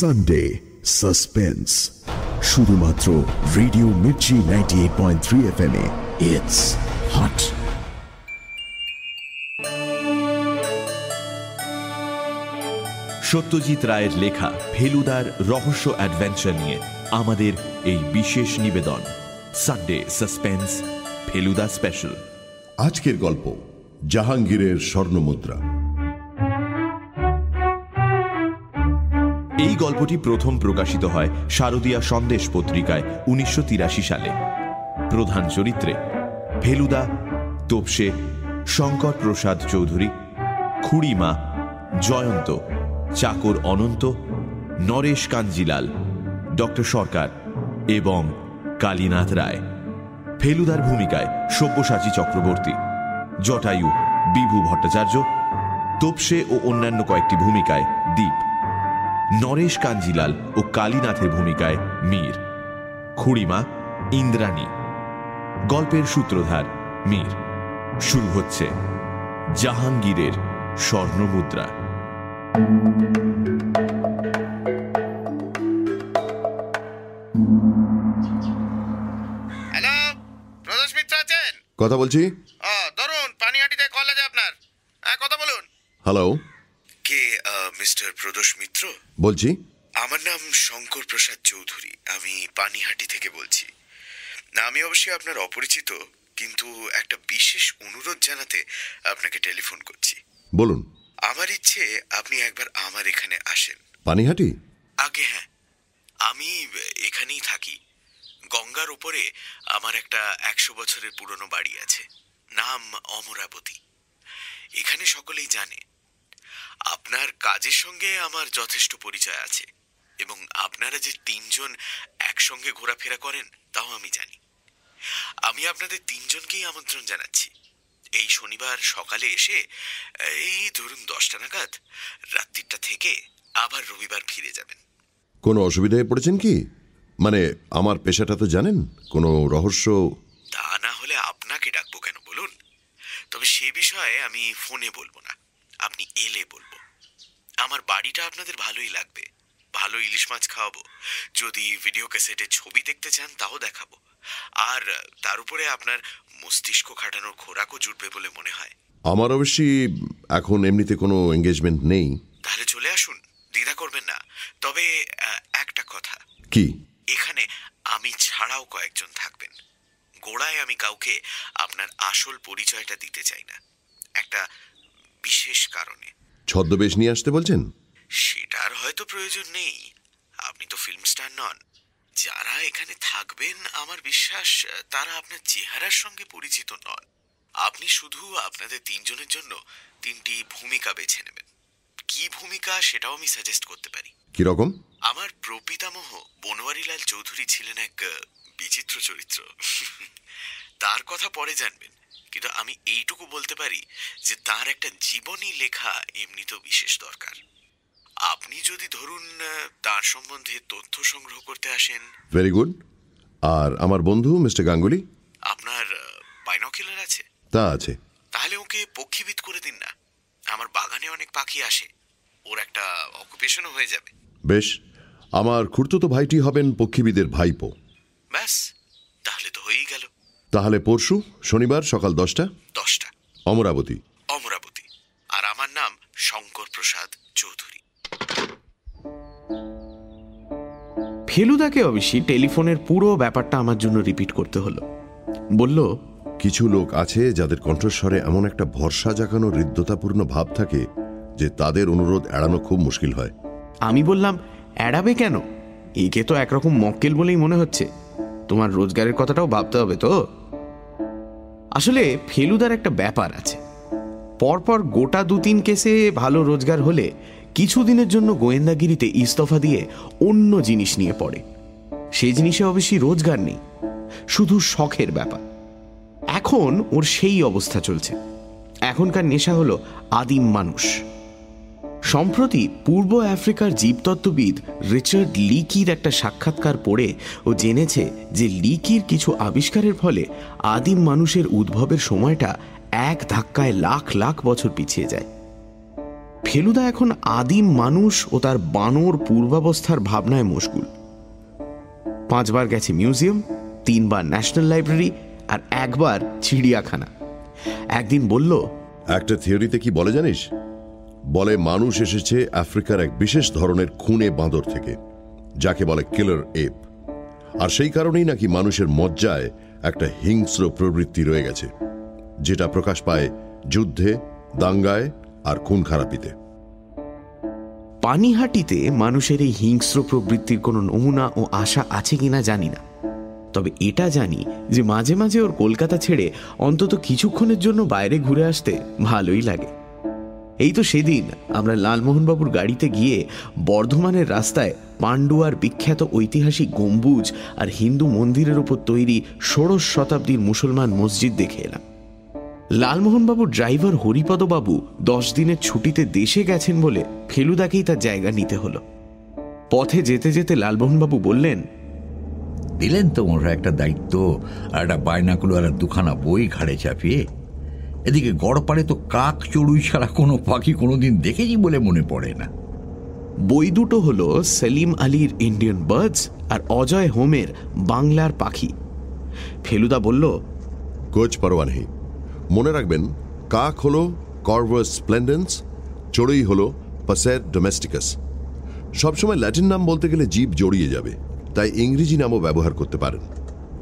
Sunday suspense শুধুমাত্র radio Mirchi ninety eight point three F M it's hot Satyajit রায়ের লেখা ফেলুদার রহস্য অ্যাডভেঞ্চার নিয়ে আমাদের এই বিশেষ নিবেদন। সানডে সাসপেন্স ফেলুদা স্পেশাল আজকের গল্প জাহাঙ্গীরের স্বর্ণমুদ্রা। এই গল্পটি প্রথম প্রকাশিত হয় শারদীয়া সন্দেশ পত্রিকায় উনিশশো তিরাশি সালে। প্রধান চরিত্রে ফেলুদা, তোপসে, শঙ্কর প্রসাদ চৌধুরী, খুড়িমা, জয়ন্ত, চাকর অনন্ত, নরেশ কাঞ্জিলাল, ডক্টর সরকার এবং কালীনাথ রায়। ফেলুদার ভূমিকায় সব্যসাচী চক্রবর্তী, জটায়ু, বিভু ভট্টাচার্য, তোপসে ও অন্যান্য কয়েকটি ভূমিকায় দ্বীপ নরেশ কাঞ্জিলাল ও কালীনাথের ভূমিকায় মীর। খুড়িমা ইন্দ্রাণী। গল্পের সূত্রধার মীর। শুরু হচ্ছে জাহাঙ্গীরের স্বর্ণমুদ্রা। হ্যালো প্রদোষ মিত্র আছেন? কথা বলছি? ও ধরুন পানিহাটিতে কল আছে আপনার। হ্যাঁ কথা বলুন। হ্যালো? মিস্টার প্রদোষ মিত্র? বলছি। আমার নাম শঙ্কর প্রসাদ চৌধুরী। আমি পানিহাটি থেকে বলছি। আমি অবশ্যই আপনার অপরিচিত কিন্তু একটা বিশেষ অনুরোধ জানাতে আপনাকে টেলিফোন করছি। বলুন। আমার ইচ্ছে আপনি একবার আমার এখানে আসেন। পানিহাটি? আগে হ্যাঁ আমি এখানেই থাকি। গঙ্গার উপরে আমার একটা একশো বছরের পুরনো বাড়ি আছে। নাম অমরাবতী। এখানে সকলেই জানে আপনার কাজের সঙ্গে আমার যথেষ্ট পরিচয় আছে এবং আপনারা যে তিনজন একসঙ্গে ঘোরাফেরা করেন তাও আমি জানি। আমি আপনাদের তিনজনকেই আমন্ত্রণ জানাচ্ছি। এই শনিবার সকালে এসে এই ধরুন দশটা নাগাদ রাত্রিটা থেকে আবার রবিবার ফিরে যাবেন। কোনো অসুবিধায় পড়েছেন কি? মানে আমার পেশাটা তো জানেন কোনো রহস্য? তা না হলে আপনাকে ডাকবো কেন বলুন? তবে সে বিষয়ে আমি ফোনে বলব না। আপনি এলে বলব। আমার বাড়িটা আপনাদের ভালোই লাগবে। ভালো ইলিশ মাছ খাওয়াবো। যদি ভিডিও ক্যাসেটে ছবি দেখতে চান তাও দেখাবো। আর তার উপরে আপনার মস্তিষ্ক খাটানোর খোরাকও জুটবে বলে মনে হয়। আমার অবশ্যই এখন এমনিতে কোনো এঙ্গেজমেন্ট নেই। তাহলে চলে আসুন। দ্বিধা করবেন না। তবে একটা কথা। কি? এখানে আমি ছাড়াও কয়েকজন থাকবেন। গোড়ায় আমি কাউকে আপনার আসল পরিচয়টা দিতে চাই না। একটা বিশেষ কারণে। ছদ্মবেশ নিয়ে আসতে বলছেন? সেটার হয়তো প্রয়োজন নেই। আপনি তো ফিল্ম স্টার নন। যারা এখানে থাকবেন আমার বিশ্বাস তারা আপনার চেহারার সঙ্গে পরিচিত নন। আপনি শুধু আপনাদের তিনজনের জন্য তিনটি ভূমিকা বেছে নেবেন। কি ভূমিকা সেটাও আমি সাজেস্ট করতে পারি। কীরকম আমার প্রপিতামহ বনোয়ারিলাল চৌধুরী ছিলেন এক বিচিত্র চরিত্র। তার কথা পরে জানবেন। কিন্তু আমি এইটুকু বলতে পারি যে তার একটা জীবনী লেখা এমনিতেও বিশেষ দরকার। আপনি যদি ধরুন তার সম্বন্ধে তথ্য সংগ্রহ করতে আসেন। ভেরি গুড আর আমার বন্ধু মিস্টার গাঙ্গুলি? আপনার বাইনকিলার আছে? তা আছে। তাহলে ওকে পক্ষীবিদ করে দিন না। আমার বাগানে অনেক পাখি আসে। ওর একটা অকুপেশনও হয়ে যাবে। বেশ। আমার খুড়তুতো ভাইটি হবেন পক্ষীবিদের ভাইপো। ব্যাস তাহলে তো হয়েই গেল তাহলে পরশু শনিবার সকাল দশটা? দশটা। অমরাবতী। অমরাবতী। আর আমার নাম শঙ্কর প্রসাদ চৌধুরী। ফেলুদাকে অবশ্যই টেলিফোনের পুরো ব্যাপারটা আমার জন্য রিপিট করতে হলো। বলল কিছু লোক আছে যাদের কণ্ঠস্বরে এমন একটা ভরসা জাগানো হৃদ্যতাপূর্ণ ভাব থাকে যে তাদের অনুরোধ এড়ানো খুব মুশকিল হয়। আমি বললাম এড়াবে কেন? একে তো একরকম মক্কেল বলেই মনে হচ্ছে। তোমার রোজগারের কথাটাও ভাবতে হবে তো? আসলে ফেলুদার একটা ব্যাপার আছে। পরপর গোটা দু তিন কেসে ভালো রোজগার হলে কিছুদিনের জন্য গোয়েন্দাগিরিতে ইস্তফা দিয়ে অন্য জিনিস নিয়ে পড়ে। সেই জিনিসে অবশ্যই রোজগার নেই, শুধু শখের ব্যাপার। এখন ওর সেই অবস্থা চলছে। এখনকার নেশা হলো আদিম মানুষ। সম্প্রতি পূর্ব আফ্রিকার জীবতত্ত্ববিদ রিচার্ড লিকির একটা সাক্ষাৎকার পড়ে ও জেনেছে যে লিকির কিছু আবিষ্কারের ফলে আদিম মানুষের উদ্ভবের সময়টা এক ধাক্কায় লাখ লাখ বছর পিছিয়ে যায়। ফেলুদা এখন আদিম মানুষ ও তার বানর পূর্বাবস্থার ভাবনায় মশগুল। পাঁচবার গেছে মিউজিয়াম, তিনবার ন্যাশনাল লাইব্রেরি আর একবার চিড়িয়াখানা। একদিন বলল, একটা থিওরিতে কি বলে জানিস? বলে মানুষ এসেছে আফ্রিকার এক বিশেষ ধরনের খুনে বাঁদর থেকে, যাকে বলে কিলার এপ। আর সেই কারণেই নাকি মানুষের মজ্জায় একটা হিংস্র প্রবৃত্তি রয়ে গেছে, যেটা প্রকাশ পায় যুদ্ধে, দাঙ্গায় আর খুন খারাপিতে পানিহাটিতে মানুষের এই হিংস্র প্রবৃত্তির কোনো নমুনা ও আশা আছে কিনা জানি না। তবে এটা জানি যে মাঝে মাঝে ওর কলকাতা ছেড়ে অন্তত কিছুক্ষণের জন্য বাইরে ঘুরে আসতে ভালোই লাগে। এই তো সেদিন আমরা লালমোহনবাবুর গাড়িতে গিয়ে বর্ধমানের রাস্তায় পাণ্ডুয়ার বিখ্যাত ঐতিহাসিক গম্বুজ আর হিন্দু মন্দিরের ওপর তৈরি ষোড়শ শতাব্দীর মুসলমান মসজিদ দেখে এলাম। লালমোহনবাবুর ড্রাইভার হরিপদবাবু দশ দিনের ছুটিতে দেশে গেছেন বলে ফেলুদাকেই তার জায়গা নিতে হলো। পথে যেতে যেতে লালমোহনবাবু বললেন, দিলেন তো মোরা একটা দায়িত্ব আর একটা বায়নাকুলো আর দুখানা বই ঘাড়ে চাপিয়ে। এদিকে গড়পাড়ে তো কাক চড়ুই ছাড়া কোনো পাখি কোনোদিন দেখেছি বলে মনে পড়ে না। বই দুটো হলো সেলিম আলীর ইন্ডিয়ান বার্ডস আর অজয় হোমের বাংলার পাখি। ফেলুদা বলল কোচ পরোয়া নেই মনে রাখবেন কাক হল কর্ভাস স্প্লেন্ডেন্স চড়ুই হল পাসের ডোমেস্টিকাস সবসময় ল্যাটিন নাম বলতে গেলে জীব জড়িয়ে যাবে তাই ইংরেজি নামও ব্যবহার করতে পারেন।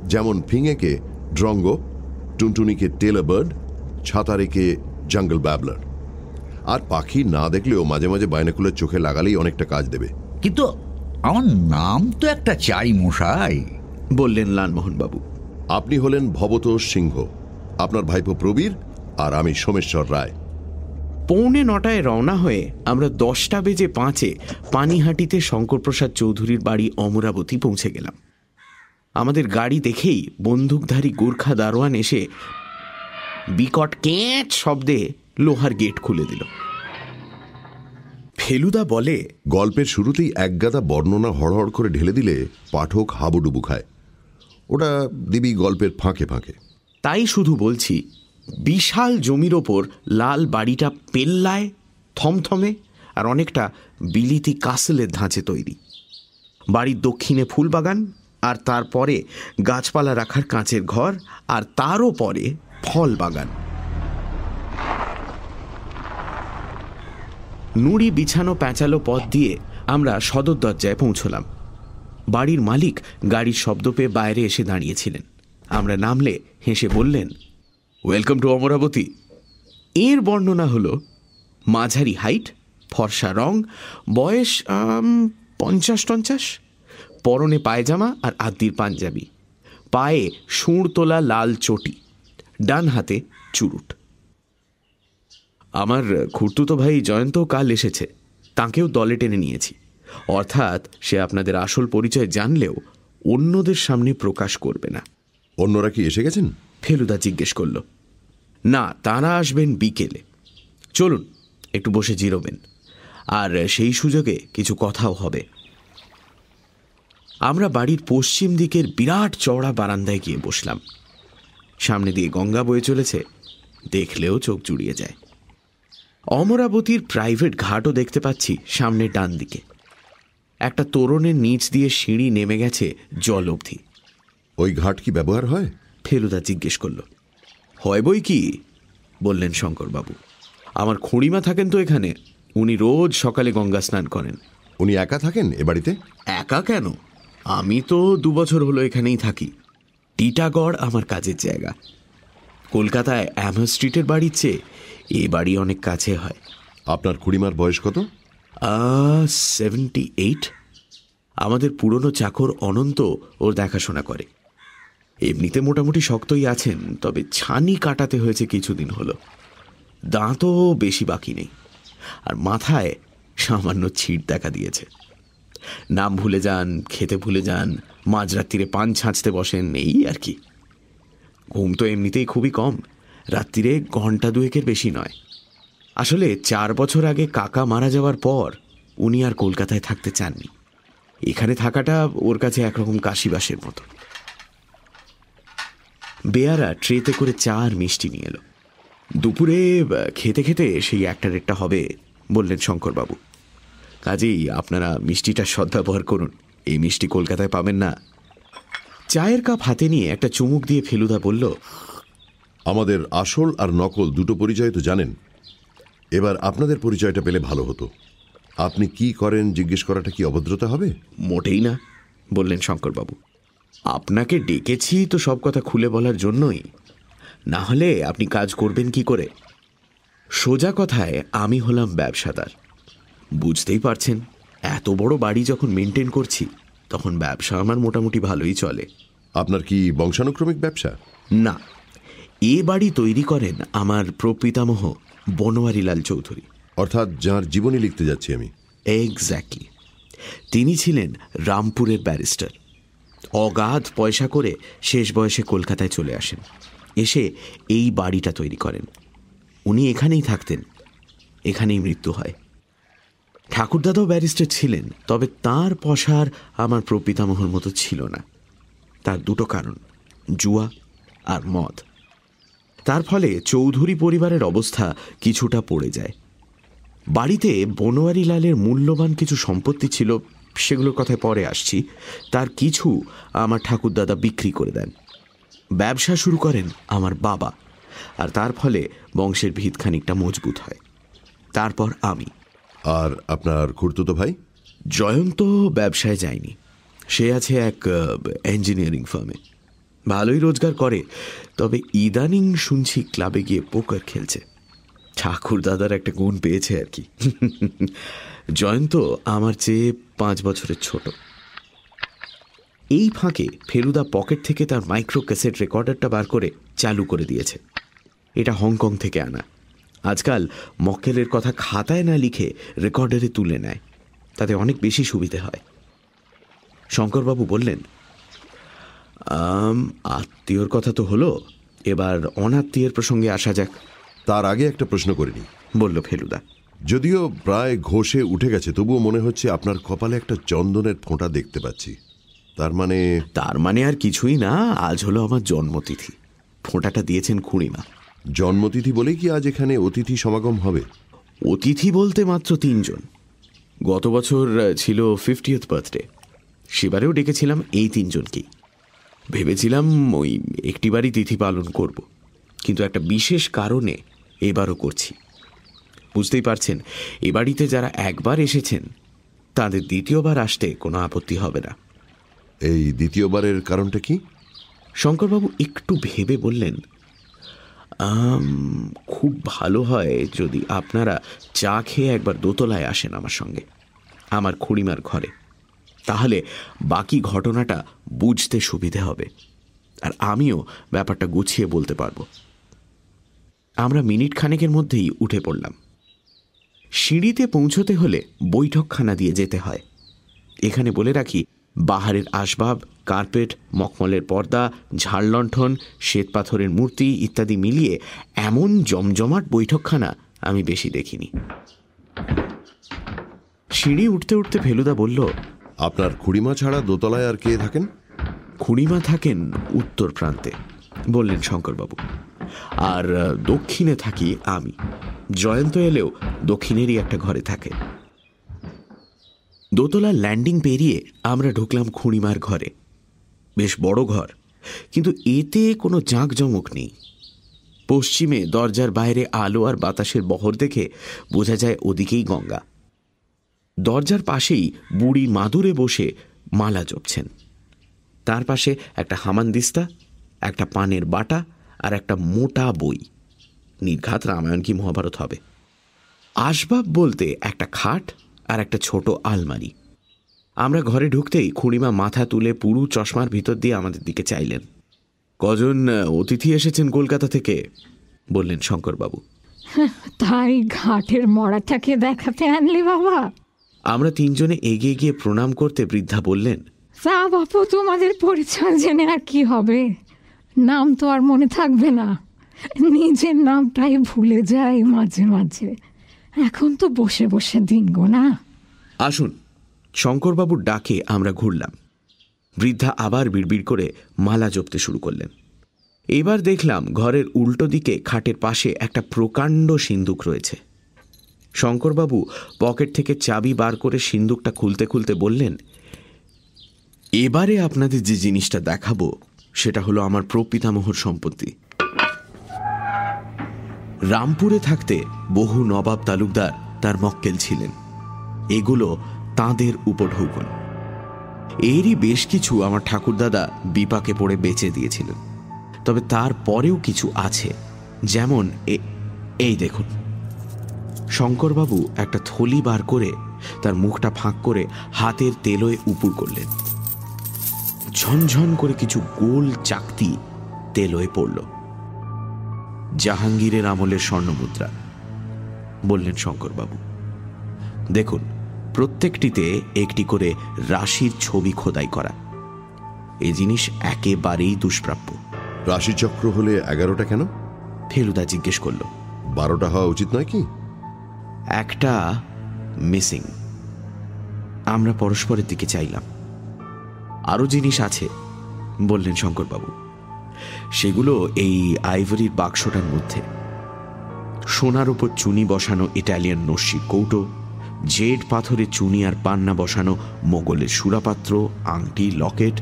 যেমন ফিঙেকে ড্রঙ্গ টুনটুনিকে টেলার বার্ড ছাতারিকে জঙ্গল ব্যাবলার। আর পাখি না দেখলেও মাঝে মাঝে বাইনাকুলের চোখে লাগালেই অনেকটা কাজ দেবে। কিন্তু আমার নাম তো একটা চাই মশাই। বললেন লালমোহনবাবু। আপনি হলেন ভবতোষ সিংহ আপনার ভাইপো প্রবীর আর আমি সোমেশ্বর রায়। পৌনে নটায় রওনা হয়ে আমরা দশটা বেজে পাঁচে পানিহাটিতে শঙ্করপ্রসাদ চৌধুরীর বাড়ি অমরাবতী পৌঁছে গেলাম। আমাদের গাড়ি দেখেই বন্দুকধারী গোর্খা দারোয়ান এসে বিকট ক্যাঁচ শব্দে লোহার গেট খুলে দিল। ফেলুদা বলে গল্পের শুরুতেই একগাদা বর্ণনা হড়হড় করে ঢেলে দিলে পাঠক হাবুডুবু খায়। ওটা দিবি গল্পের ফাঁকে ফাঁকে। তাই শুধু বলছি বিশাল জমির ওপর লাল বাড়িটা পেল্লায় থমথমে আর অনেকটা বিলিতি কাসলের ধাঁচে তৈরি। বাড়ির দক্ষিণে ফুলবাগান আর তারপরে গাছপালা রাখার কাঁচের ঘর আর তারও পরে ফল বাগান নুড়ি বিছানো প্যাঁচালো পথ দিয়ে আমরা সদর দরজায় পৌঁছলাম। বাড়ির মালিক গাড়ির শব্দ পেয়ে বাইরে এসে দাঁড়িয়েছিলেন। আমরা নামলে হেসে বললেন ওয়েলকাম টু অমরাবতী। এর বর্ণনা হলো, মাঝারি হাইট, ফর্সা রং, বয়স পঞ্চাশ টঞ্চাশ, পরনে পায়জামা আর আদ্দির পাঞ্জাবি। পায়ে সুঁড় তোলা লাল চটি। ডান হাতে চুরুট। আমার খুঁড়তুতো ভাই জয়ন্ত কাল এসেছে তাকেও দলে টেনে নিয়েছি। অর্থাৎ সে আপনাদের আসল পরিচয় জানলেও অন্যদের সামনে প্রকাশ করবে না। অন্যরা কি এসে গেছেন? ফেলুদা জিজ্ঞেস করল। না তারা আসবেন বিকেলে। চলুন একটু বসে জিরোবেন। আর সেই সুযোগে কিছু কথাও হবে। আমরা বাড়ির পশ্চিম দিকের বিরাট চওড়া বারান্দায় গিয়ে বসলাম। সামনে দিয়ে গঙ্গা বয়ে চলেছে। দেখলেও চোখ জুড়িয়ে যায়। অমরাবতীর প্রাইভেট ঘাটও দেখতে পাচ্ছি সামনের ডান দিকে। একটা তোরণের নিচ দিয়ে সিঁড়ি নেমে গেছে জল অবধি। ওই ঘাট কি ব্যবহার হয়? ফেলুদা জিজ্ঞেস করল। হয় বই কি? বললেন শঙ্করবাবু। আমার খুঁড়িমা থাকেন তো এখানে। উনি রোজ সকালে গঙ্গা স্নান করেন। উনি একা থাকেন এ বাড়িতে? একা কেন? আমি তো দু বছর হলো এখানেই থাকি। টিটাগড় আমার কাজের জায়গা। কলকাতায় অ্যামার স্ট্রিটের বাড়ির চেয়ে এ বাড়ি অনেক কাছে হয়। আপনার খুড়িমার বয়স কত? সেভেন্টি এইট আমাদের পুরনো চাকর অনন্ত ওর দেখাশোনা করে। এমনিতে মোটামুটি শক্তই আছেন তবে ছানি কাটাতে হয়েছে কিছুদিন হলো। দাঁতও বেশি বাকি নেই। আর মাথায় সামান্য ছিট দেখা দিয়েছে। নাম ভুলে যান খেতে ভুলে যান মাঝরাত্রিরে পান ছাঁচতে বসেন এই আর কি। ঘুম তো এমনিতেই খুবই কম, রাত্রিরে ঘণ্টা দুয়েকের বেশি নয়। আসলে চার বছর আগে কাকা মারা যাওয়ার পর উনি আর কলকাতায় থাকতে চাননি। এখানে থাকাটা ওর কাছে একরকম কাশিবাসের মতো। বেয়ারা ট্রেতে করে চা আর মিষ্টি নিয়ে এলো। দুপুরে খেতে খেতে সেই একটা রেটটা হবে বললেন শঙ্করবাবু। কাজেই আপনারা মিষ্টিটা সদ্ব্যবহার করুন। এই মিষ্টি কলকাতায় পাবেন না। চায়ের কাপ হাতে নিয়ে একটা চুমুক দিয়ে ফেলুদা বলল আমাদের আসল আর নকল দুটো পরিচয় তো জানেন। এবার আপনাদের পরিচয়টা পেলে ভালো হতো। আপনি কি করেন জিজ্ঞেস করাটা কি অভদ্রতা হবে? মোটেই না বললেন শঙ্করবাবু। আপনাকে ডেকেছি তো সব কথা খুলে বলার জন্যই। না হলে আপনি কাজ করবেন কি করে? সোজা কথায় আমি হলাম ব্যবসাদার। বুঝতেই পারছেন এত বড় বাড়ি যখন মেনটেন করছি তখন ব্যবসা আমার মোটামুটি ভালোই চলে। আপনার কি বংশানুক্রমিক ব্যবসা? না। এ বাড়ি তৈরি করেন আমার প্রপিতামহ বনোয়ারিলাল চৌধুরী। অর্থাৎ যার জীবনী লিখতে যাচ্ছি আমি। এক্স্যাক্টলি তিনি ছিলেন রামপুরের ব্যারিস্টার। অগাধ পয়সা করে শেষ বয়সে কলকাতায় চলে আসেন। এসে এই বাড়িটা তৈরি করেন। উনি এখানেই থাকতেন। এখানেই মৃত্যু হয়। ঠাকুরদাদাও ব্যারিস্টার ছিলেন, তবে তার পশার আমার প্রপিতামহর মতো ছিল না। তার দুটো কারণ, জুয়া আর মদ। তার ফলে চৌধুরী পরিবারের অবস্থা কিছুটা পড়ে যায়। বাড়িতে বনোয়ারি লালের মূল্যবান কিছু সম্পত্তি ছিল, সেগুলোর কথায় পরে আসছি। তার কিছু আমার ঠাকুরদাদা বিক্রি করে দেন। ব্যবসা শুরু করেন আমার বাবা, আর তার ফলে বংশের ভিত খানিকটা মজবুত হয়। তারপর আমি। আর আপনার খুড়তুতো ভাই? জয়ন্ত ব্যবসায় যায়নি। সে আছে এক ইঞ্জিনিয়ারিং ফার্মে ভালোই রোজগার করে, তবে ইদানিং শুনছি ক্লাবে গিয়ে পোকার খেলছে। ঠাকুর দাদার একটা গুণ পেয়েছে আর কি। জয়ন্ত আমার চেয়ে পাঁচ বছরের ছোট। এই ফাঁকে ফেলুদা পকেট থেকে তার মাইক্রো ক্যাসেট রেকর্ডারটা বার করে চালু করে দিয়েছে। এটা হংকং থেকে আনা। আজকাল মক্কেলের কথা খাতায় না লিখে রেকর্ডারে তুলে নেয়। তাতে অনেক বেশি সুবিধে হয়। শঙ্করবাবু বললেন "আম, আত্মীয়র কথা তো হলো এবার অনাত্মীয়ের প্রসঙ্গে আসা যাক। তার আগে একটা প্রশ্ন করিনি বলল ফেলুদা। যদিও প্রায় ঘষে উঠে গেছে তবুও মনে হচ্ছে আপনার কপালে একটা চন্দনের ফোঁটা দেখতে পাচ্ছি। তার মানে তার মানে আর কিছুই না আজ হলো আমার জন্মতিথি। ফোঁটাটা দিয়েছেন খুঁড়িমা। জন্মতিথি বলেই কি আজ এখানে অতিথি সমাগম হবে? অতিথি বলতে মাত্র তিনজন। গত বছর ছিল ফিফটিয়েথ বার্থডে সেবারেও ডেকেছিলাম এই তিনজনকেই ভেবেছিলাম ওই একটি বাড়ি তিথি পালন করব। কিন্তু একটা বিশেষ কারণে এবারও করছি। বুঝতেই পারছেন এ বাড়িতে যারা একবার এসেছেন তাদের দ্বিতীয়বার আসতে কোনো আপত্তি হবে না। এই দ্বিতীয়বারের কারণটা কি? শঙ্করবাবু একটু ভেবে বললেন "আম, খুব ভালো হয় যদি আপনারা চা খেয়ে একবার দোতলায় আসেন আমার সঙ্গে, আমার খুড়িমার ঘরে। তাহলে বাকি ঘটনাটা বুঝতে সুবিধে হবে, আর আমিও ব্যাপারটা গুছিয়ে বলতে পারব। আমরা মিনিট খানেকের মধ্যেই উঠে পড়লাম। সিঁড়িতে পৌঁছতে হলে বৈঠকখানা দিয়ে যেতে হয়। এখানে বলে রাখি, বাহারের আসবাব কার্পেট মখমলের পর্দা ঝাড়লণ্ঠন শ্বেতপাথরের মূর্তি ইত্যাদি মিলিয়ে এমন জমজমাট বৈঠকখানা আমি বেশি দেখিনি। সিঁড়ি উঠতে উঠতে ফেলুদা বলল আপনার খুড়িমা ছাড়া দোতলায় আর কে থাকেন? খুড়িমা থাকেন উত্তর প্রান্তে বললেন শঙ্করবাবু। আর দক্ষিণে থাকি আমি। জয়ন্ত এলেও দক্ষিণেরই একটা ঘরে থাকে। দোতলা ল্যান্ডিং পেরিয়ে আমরা ঢুকলাম খুঁড়িমার ঘরে। বেশ বড় ঘর। কিন্তু এতে কোনো জাঁকজমক নেই। পশ্চিমে দরজার বাইরে আলো আর বাতাসের বহর দেখে বোঝা যায় ওদিকেই গঙ্গা। দরজার পাশেই বুড়ি মাদুরে বসে মালা জপছেন। তার পাশে একটা হামানদিস্তা, একটা পানের বাটা আর একটা মোটা বই। নির্ঘাত রামায়ণ কি মহাভারত হবে? আসবাব বলতে একটা খাট আর একটা ছোট আলমারি। আমরা ঘরে ঢুকতেই খুঁড়িমা মাথা তুলে পুরু চশমার ভিতর দিয়ে আমাদের দিকে চাইলেন। কজন অতিথি এসেছেন কলকাতা থেকে? বললেন শঙ্করবাবু। তাই ঘাটের মরাটাকে দেখাতে আনলি বাবা। আমরা তিনজনে এগিয়ে গিয়ে প্রণাম করতে বৃদ্ধা বললেন তা বাপু তোমাদের পরিচয় জেনে আর কি হবে? নাম তো আর মনে থাকবে না। নিজের নামটাই ভুলে যাই মাঝে মাঝে। এখন তো বসে বসে দিন গো না। আসুন শঙ্করবাবুর ডাকে আমরা ঘুরলাম। বৃদ্ধা আবার বিড়বিড় করে মালা জপতে শুরু করলেন। এবার দেখলাম ঘরের উল্টো দিকে খাটের পাশে একটা প্রকাণ্ড সিন্দুক রয়েছে। শঙ্করবাবু পকেট থেকে চাবি বার করে সিন্দুকটা খুলতে খুলতে বললেন, এবারে আপনাদের যে জিনিসটা দেখাবো, সেটা হলো আমার প্রপিতামহর সম্পত্তি। রামপুরে থাকতে বহু নবাব তালুকদার তার মক্কেল ছিলেন। এগুলো তাঁদের উপঢৌকন এরই বেশ কিছু আমার ঠাকুরদাদা বিপাকে পড়ে বেঁচে দিয়েছিলেন। তবে তার পরেও কিছু আছে, যেমন এই দেখুন। শঙ্করবাবু একটা থলি বার করে তার মুখটা ফাঁক করে হাতের তেলোয় উপুর করলেন। ঝনঝন করে কিছু গোল চাকতি তেলোয় পড়ল। জাহাঙ্গীরের আমলের স্বর্ণমুদ্রা, বললেন শঙ্করবাবু। দেখুন প্রত্যেকটিতে একটি করে রাশির ছবি খোদাই করা। এই জিনিস একেবারেই দুষ্প্রাপ্য। রাশিচক্র হলে এগারোটা কেন? ফেলুদা জিজ্ঞেস করল। বারোটা হওয়া উচিত নয় কি? একটা মিসিং। আমরা পরস্পরের দিকে চাইলাম। আরও জিনিস আছে বললেন শঙ্করবাবু। সেগুলো এই আইভরির বাক্সটার মধ্যে। সোনার উপর চুনি বসানো ইটালিয়ান নস্যি কৌটো জেড পাথরে চুনি আর পান্না বসানো মোগলের সুরাপাত্র আংটি লকেট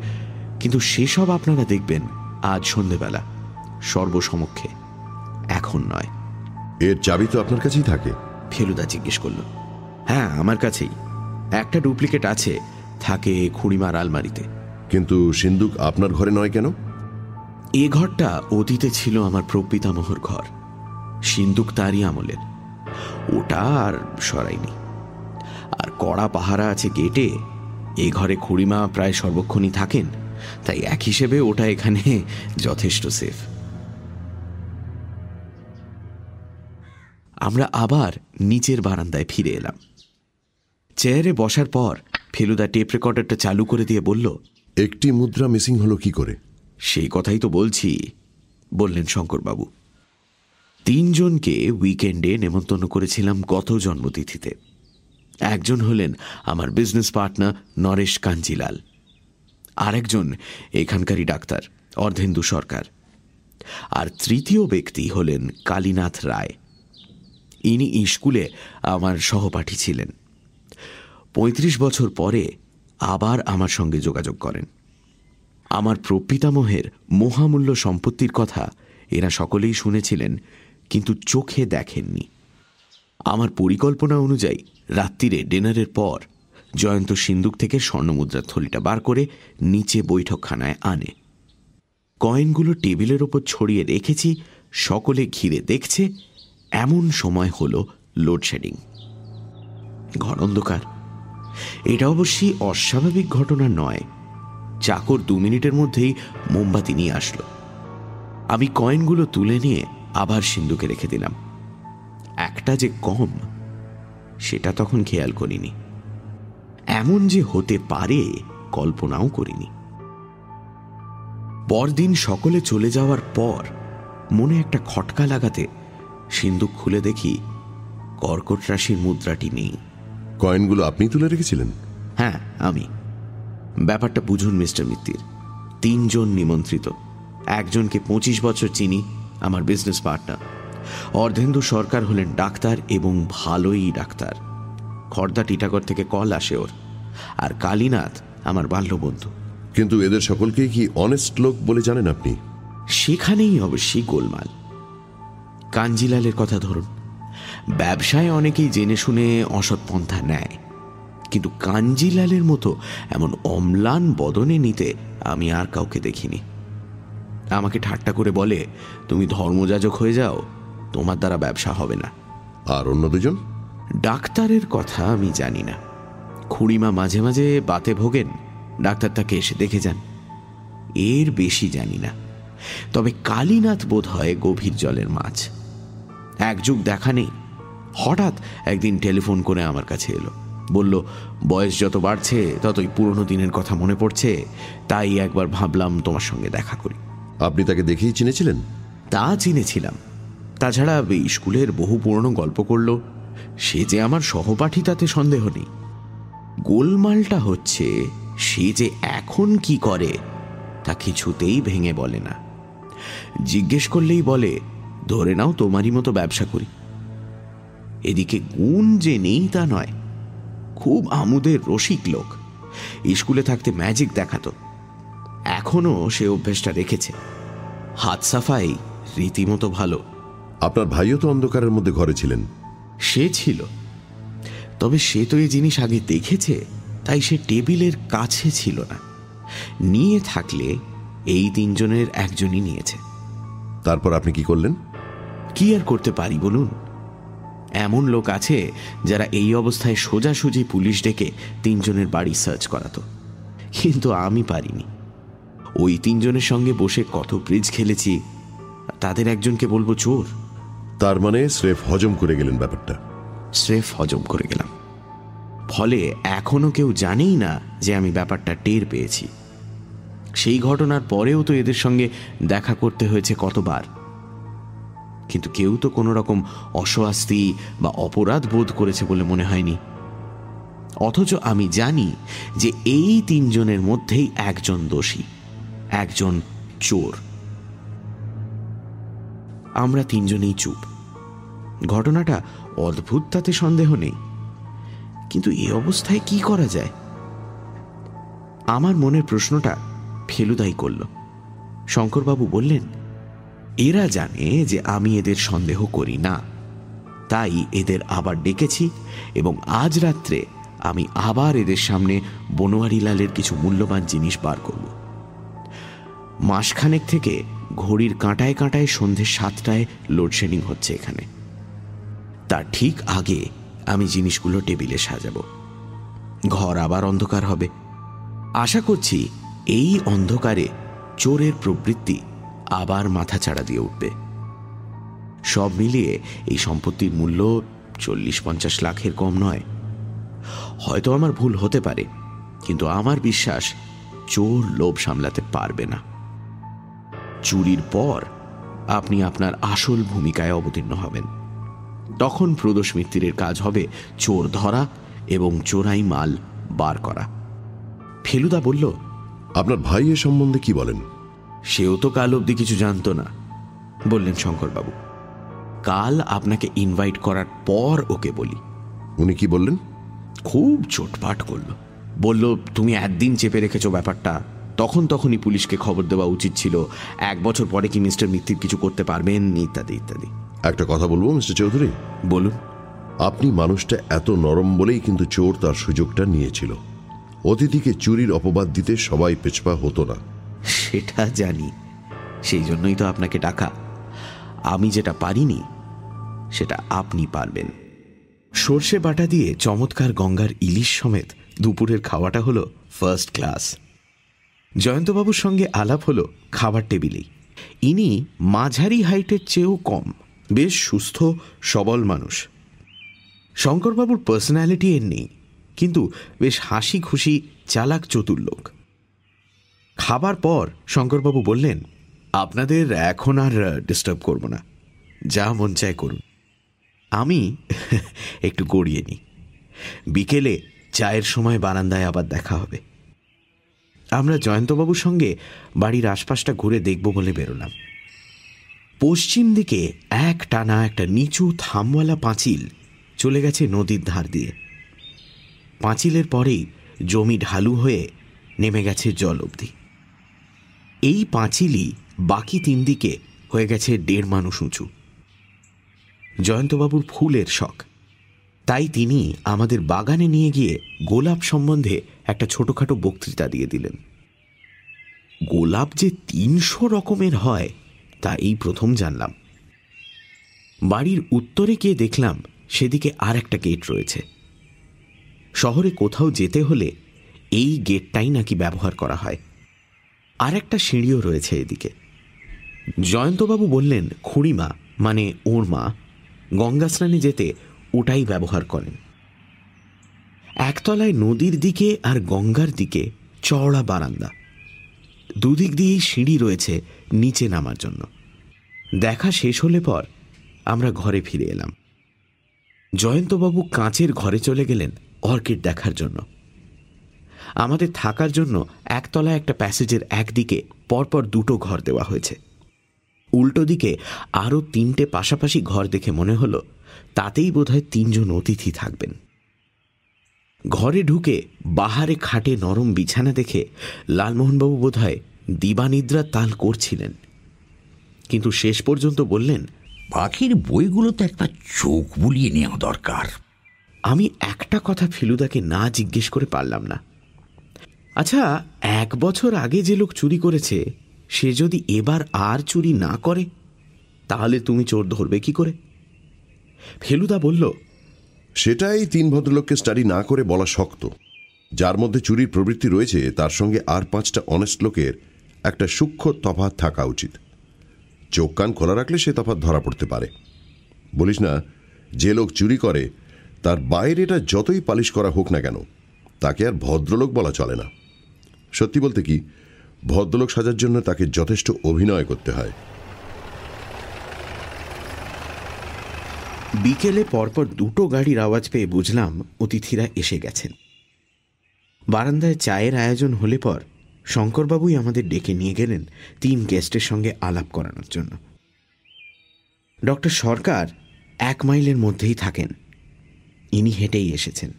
কিন্তু সেসব আপনারা দেখবেন আজ সন্ধেবেলা সর্বসমক্ষে। এখন নয়। এর চাবি তো আপনার কাছেই থাকে। ফেলুদা জিজ্ঞেস করল। হ্যাঁ আমার কাছেই। একটা ডুপ্লিকেট আছে থাকে খুঁড়িমার আলমারিতে। কিন্তু সিন্দুক আপনার ঘরে নয় কেন? এ ঘরটা অতীতে ছিল আমার প্রপিতামহর ঘর। সিন্দুক তারই আমলের। ওটা আর সরাইনি। কড়া পাহারা আছে গেটে এ ঘরে খুড়িমা প্রায় সর্বক্ষণই থাকেন তাই এক হিসেবে ওটা এখানে যথেষ্ট সেফ আমরা আবার নিচের বারান্দায় ফিরে এলাম। চেয়ারে বসার পর ফেলুদা টেপ রেকর্ডারটা চালু করে দিয়ে বলল একটি মুদ্রা মিসিং হলো কি করে? সেই কথাই তো বলছি বললেন শঙ্করবাবু। তিনজনকে উইকেন্ডে নেমন্তন্ন করেছিলাম গত জন্মতিথিতে। একজন হলেন আমার বিজনেস পার্টনার নরেশ কাঞ্জিলাল। আরেকজন এখানকারই ডাক্তার, অর্ধেন্দু সরকার। আর তৃতীয় ব্যক্তি হলেন কালীনাথ রায়। ইনি স্কুলে আমার সহপাঠী ছিলেন। পঁয়ত্রিশ বছর পরে আবার আমার সঙ্গে যোগাযোগ করেন। আমার প্রপিতামহের মহামূল্য সম্পত্তির কথা এরা সকলেই শুনেছিলেন, কিন্তু চোখে দেখেননি। আমার পরিকল্পনা অনুযায়ী রাত্রিরে ডিনারের পর জয়ন্ত সিন্দুক থেকে স্বর্ণমুদ্রার থলিটা বার করে নিচে বৈঠকখানায় আনে। কয়েনগুলো টেবিলের ওপর ছড়িয়ে রেখেছি, সকলে ঘিরে দেখছে, এমন সময় হল লোডশেডিং। ঘর অন্ধকার। এটা অবশ্যই অস্বাভাবিক ঘটনা নয়। চাকর দু মিনিটের মধ্যেই মোমবাতি নিয়ে আসলো। আমি কয়েনগুলো তুলে নিয়ে আবার সিন্ধুকে রেখে দিলাম। একটা যে কম সেটা তখন খেয়াল করিনি। এমন যে হতে পারে কল্পনাও করিনি। পরদিন সকলে চলে যাওয়ার পর মনে একটা খটকা লাগাতে সিন্দুক খুলে দেখি কর্কট রাশির মুদ্রাটি নেই। কয়েনগুলো আপনি তুলে রেখেছিলেন? হ্যাঁ আমি। ব্যাপারটা বুঝুন মিস্টার মিত্তির। তিনজন নিমন্ত্রিত। একজনকে পঁচিশ বছর চিনি আমার বিজনেস পার্টনার। অর্ধেন্দু সরকার হলেন ডাক্তার এবং ভালোই ডাক্তার। খর্দা টিটাগড় থেকে কল আসে ওর। আর কালীনাথ আমার বাল্যবন্ধু। কিন্তু এদের সকলকে কি অনেস্ট লোক বলে জানেন আপনি? সেখানেই অবশ্যই গোলমাল। কাঞ্জিলালের কথা ধরুন। ব্যবসায় অনেকেই জেনে শুনে অসৎ পন্থা নেয়। কিন্তু কাঞ্জিলালের মতো এমন অম্লান বদনে নিতে আমি আর কাউকে দেখিনি। আমাকে ঠাট্টা করে বলে তুমি ধর্মযাজক হয়ে যাও? তোমার দ্বারা ব্যবসা হবে না। আর অন্য দুজন? ডাক্তারের কথা আমি জানি না। খুঁড়িমা মাঝে মাঝে বাতে ভোগেন ডাক্তার তাকে এসে দেখে যান। এর বেশি জানি না। তবে কালীনাথ বোধ হয় গভীর জলের মাছ। এক যুগ দেখা নেই। হঠাৎ একদিন টেলিফোন করে আমার কাছে এলো। বলল বয়স যত বাড়ছে ততই পুরনো দিনের কথা মনে পড়ছে। তাই একবার ভাবলাম তোমার সঙ্গে দেখা করি। আপনি তাকে দেখেই চিনেছিলেন? তা চিনেছিলাম। তাছাড়া স্কুলের বহু পুরনো গল্প করল। সে যে আমার সহপাঠী, তাতে সন্দেহ নেই। গোলমালটা হচ্ছে, সে যে এখন কি করে, তা কিছুতেই ভেঙে বলে না। জিজ্ঞেস করলেই বলে, ধরে নাও তোমারই মতো ব্যবসা করি। এদিকে গুণ যে নেই তা নয়, খুব আমুদের রসিক লোক। স্কুলে থাকতে ম্যাজিক দেখাতো। এখনও সে অভ্যেসটা রেখেছে। হাত সাফাই রীতিমতো ভালো। আপনার ভাইও তো অন্ধকারের মধ্যে ঘরে ছিলেন। সে ছিল। তবে সে তো এই জিনিস আগে দেখেছে তাই সে টেবিলের কাছে ছিল না। নিয়ে থাকলে এই তিনজনের একজনই নিয়েছে। তারপর আপনি কি করলেন? কি আর করতে পারি বলুন? এমন লোক আছে যারা এই অবস্থায় সোজাসুজি পুলিশ ডেকে তিনজনের বাড়ি সার্চ করাতো। কিন্তু আমি পারিনি। ওই তিনজনের সঙ্গে বসে কত ব্রিজ খেলেছি তাদের একজনকে বলব চোর। তার মানে স্রেফ হজম করে গেলেন ব্যাপারটা। স্রেফ হজম করে গেলাম। ফলে এখনও কেউ জানেই না যে আমি ব্যাপারটা টের পেয়েছি। সেই ঘটনার পরেও তো এদের সঙ্গে দেখা করতে হয়েছে কতবার। কিন্তু কেউ তো কোনো রকম অস্বস্তি বা অপরাধ বোধ করেছে বলে মনে হয়নি। অথচ আমি জানি যে এই তিনজনের মধ্যেই একজন দোষী, একজন চোর। আমরা তিনজনেই চুপ। ঘটনাটা অদ্ভুত, তাতে সন্দেহ নেই। কিন্তু এ অবস্থায় কি করা যায়? আমার মনের প্রশ্নটা ফেলুদাই করল। শঙ্করবাবু বললেন, এরা জানে যে আমি এদের সন্দেহ করি না। তাই এদের আবার ডেকেছি এবং আজ রাত্রে আমি আবার এদের সামনে বনোয়ারিলালের কিছু মূল্যবান জিনিস বার করব। মাসখানেক থেকে ঘড়ির কাঁটায় কাঁটায় সন্ধে সাতটায় লোডশেডিং হচ্ছে এখানে। তার ঠিক আগে আমি জিনিসগুলো টেবিলে সাজাব। ঘর আবার অন্ধকার হবে। আশা করছি এই অন্ধকারে চোরের প্রবৃত্তি আবার মাথা চাড়া দিয়ে উঠবে। সব মিলিয়ে এই সম্পত্তির মূল্য চল্লিশ পঞ্চাশ লাখের কম নয়। হয়তো আমার ভুল হতে পারে, কিন্তু আমার বিশ্বাস চোর লোভ সামলাতে পারবে না। চুরির পর আপনি আপনার আসল ভূমিকায় অবতীর্ণ হবেন। তখন প্রদোষ মিত্তিরের কাজ হবে চোর ধরা এবং চোরাই মাল বার করা। ফেলুদা বলল আপনার ভাই এ সম্বন্ধে কি বলেন? সেও তো কাল অবধি কিছু জানতো না বললেন শঙ্করবাবু। কাল আপনাকে ইনভাইট করার পর ওকে বলি। উনি কি বললেন? খুব চোটপাট করল। বলল তুমি একদিন চেপে রেখেছো ব্যাপারটা। তখন তখনই পুলিশকে খবর দেওয়া উচিত ছিল। এক বছর পরে কি মিস্টার মিত্তির কিছু করতে পারবেন? ইত্যাদি ইত্যাদি। একটা কথা বলব মিস্টার চৌধুরী? বলুন। আপনি মানুষটা এত নরম বলেই কিন্তু চোর তার সুযোগটা নিয়েছিল। অতিথিকে চুরির অপবাদ দিতে সবাই পেছপা হতো না। সেটা জানি। সেই জন্যই তো আপনাকে ডাকা। আমি যেটা পারিনি সেটা আপনি পারবেন। সর্ষে বাটা দিয়ে চমৎকার গঙ্গার ইলিশ সমেত দুপুরের খাওয়াটা হলো ফার্স্ট ক্লাস জয়ন্তবাবুর সঙ্গে আলাপ হলো খাবার টেবিলেই। ইনি মাঝারি হাইটের চেয়েও কম। বেশ সুস্থ, সবল মানুষ। শঙ্করবাবুর পার্সোনালিটি এর নেই, কিন্তু বেশ হাসি খুশি চালাক চতুর লোক। খাবার পর শঙ্করবাবু বললেন, আপনাদের এখন আর ডিস্টার্ব করব না। যা মন চায় করুন। আমি একটু গড়িয়ে নিই। বিকেলে চায়ের সময় বারান্দায় আবার দেখা হবে। আমরা জয়ন্তবাবুর সঙ্গে বাড়ির আশপাশটা ঘুরে দেখব বলে বেরোলাম। পশ্চিম দিকে এক টানা একটা নিচু থামওয়ালা পাঁচিল চলে গেছে নদীর ধার দিয়ে। পাঁচিলের পরেই জমি ঢালু হয়ে নেমে গেছে জল অবধি। এই পাঁচিলই বাকি তিন দিকে হয়ে গেছে দেড় মানুষ উঁচু। জয়ন্তবাবুর ফুলের শখ। তাই তিনি আমাদের বাগানে নিয়ে গিয়ে গোলাপ সম্বন্ধে একটা ছোটখাটো বক্তৃতা দিয়ে দিলেন। গোলাপ যে তিনশো রকমের হয় তা এই প্রথম জানলাম। বাড়ির উত্তরে গিয়ে দেখলাম সেদিকে আর একটা গেট রয়েছে। শহরে কোথাও যেতে হলে এই গেটটাই নাকি ব্যবহার করা হয়। আর একটা সিঁড়িও রয়েছে এদিকে। জয়ন্তবাবু বললেন, খুঁড়িমা মানে ওর মা, গঙ্গা স্নানে যেতে ওটাই ব্যবহার করেন। একতলায় নদীর দিকে আর গঙ্গার দিকে চওড়া বারান্দা। দুদিক দিয়েই সিঁড়ি রয়েছে নিচে নামার জন্য। দেখা শেষ হলে পর আমরা ঘরে ফিরে এলাম। জয়ন্তবাবু কাঁচের ঘরে চলে গেলেন অর্কিড দেখার জন্য। আমাদের থাকার জন্য একতলায় একটা প্যাসেজের একদিকে পরপর দুটো ঘর দেওয়া হয়েছে। উল্টো দিকে আরও তিনটে পাশাপাশি ঘর দেখে মনে হলো তাতেই বোধহয় তিনজন অতিথি থাকবেন। ঘরে ঢুকে বাহারে খাটে নরম বিছানা দেখে লালমোহনবাবু বোধহয় দিবানিদ্রা তাল করছিলেন। কিন্তু শেষ পর্যন্ত বললেন পাখির বইগুলো তো একটা চোখ বুলিয়ে নেওয়া দরকার। আমি একটা কথা ফেলুদাকে না জিজ্ঞেস করে পারলাম না। আচ্ছা এক বছর আগে যে লোক চুরি করেছে সে যদি এবার আর চুরি না করে তাহলে তুমি চোর ধরবে কি করে? ফেলুদা বলল সেটাই তিন ভদ্রলোককে স্টাডি না করে বলা শক্ত। যার মধ্যে চুরির প্রবৃত্তি রয়েছে তার সঙ্গে আর পাঁচটা অনেস্ট লোকের একটা সূক্ষ্ম তফাৎ থাকা উচিত। চোখ কান খোলা রাখলে সে তফাৎ ধরা পড়তে পারে। বলিস না, যে লোক চুরি করে, তার বাইরেটা যতই পালিশ করা হোক না কেন, তাকে আর ভদ্রলোক বলা চলে না। সত্যি বলতে কি, ভদ্রলোক সাজার জন্য তাকে যথেষ্ট অভিনয় করতে হয়। বিকেলে পরপর দুটো গাড়ির আওয়াজ পেয়ে বুঝলাম অতিথিরা এসে গেছেন। বারান্দায় চায়ের আয়োজন হলে পর শঙ্করবাবুই আমাদের ডেকে নিয়ে গেলেন তিন গেস্টের সঙ্গে আলাপ করানোর জন্য। ডক্টর সরকার এক মাইলের মধ্যেই থাকেন। ইনি হেঁটেই এসেছেন।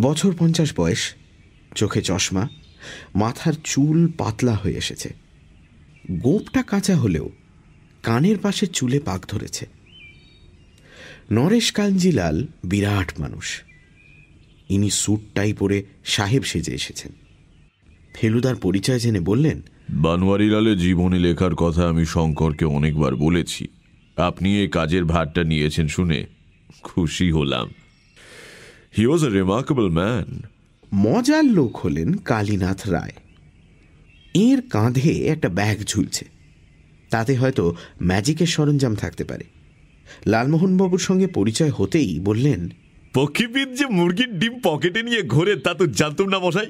বছর পঞ্চাশ বয়স, চোখে চশমা, মাথার চুল পাতলা হয়ে এসেছে। গোপটা কাঁচা হলেও কানের পাশে চুলে পাক ধরেছে। নরেশ কাঞ্জিলাল বিরাট মানুষ। ইনি স্যুটটাই পরে সাহেব সেজে এসেছেন। ফেলুদার পরিচয় জেনে বললেন বানোয়ারিলালের জীবনী লেখার কথা আমি শঙ্করকে অনেকবার বলেছি। আপনি এই কাজের ভারটা নিয়েছেন শুনে খুশি হলাম। হি ওয়াজ এ রিমার্কেবল ম্যান মজার লোক হলেন কালীনাথ রায়। এর কাঁধে একটা ব্যাগ ঝুলছে। তাতে হয়তো ম্যাজিকের সরঞ্জাম থাকতে পারে। লালমোহনবাবুর সঙ্গে পরিচয় হতেই বললেন পক্ষীবিদ যে মুরগির ডিম পকেটে নিয়ে ঘোরে তা তো জানতাম না মশাই।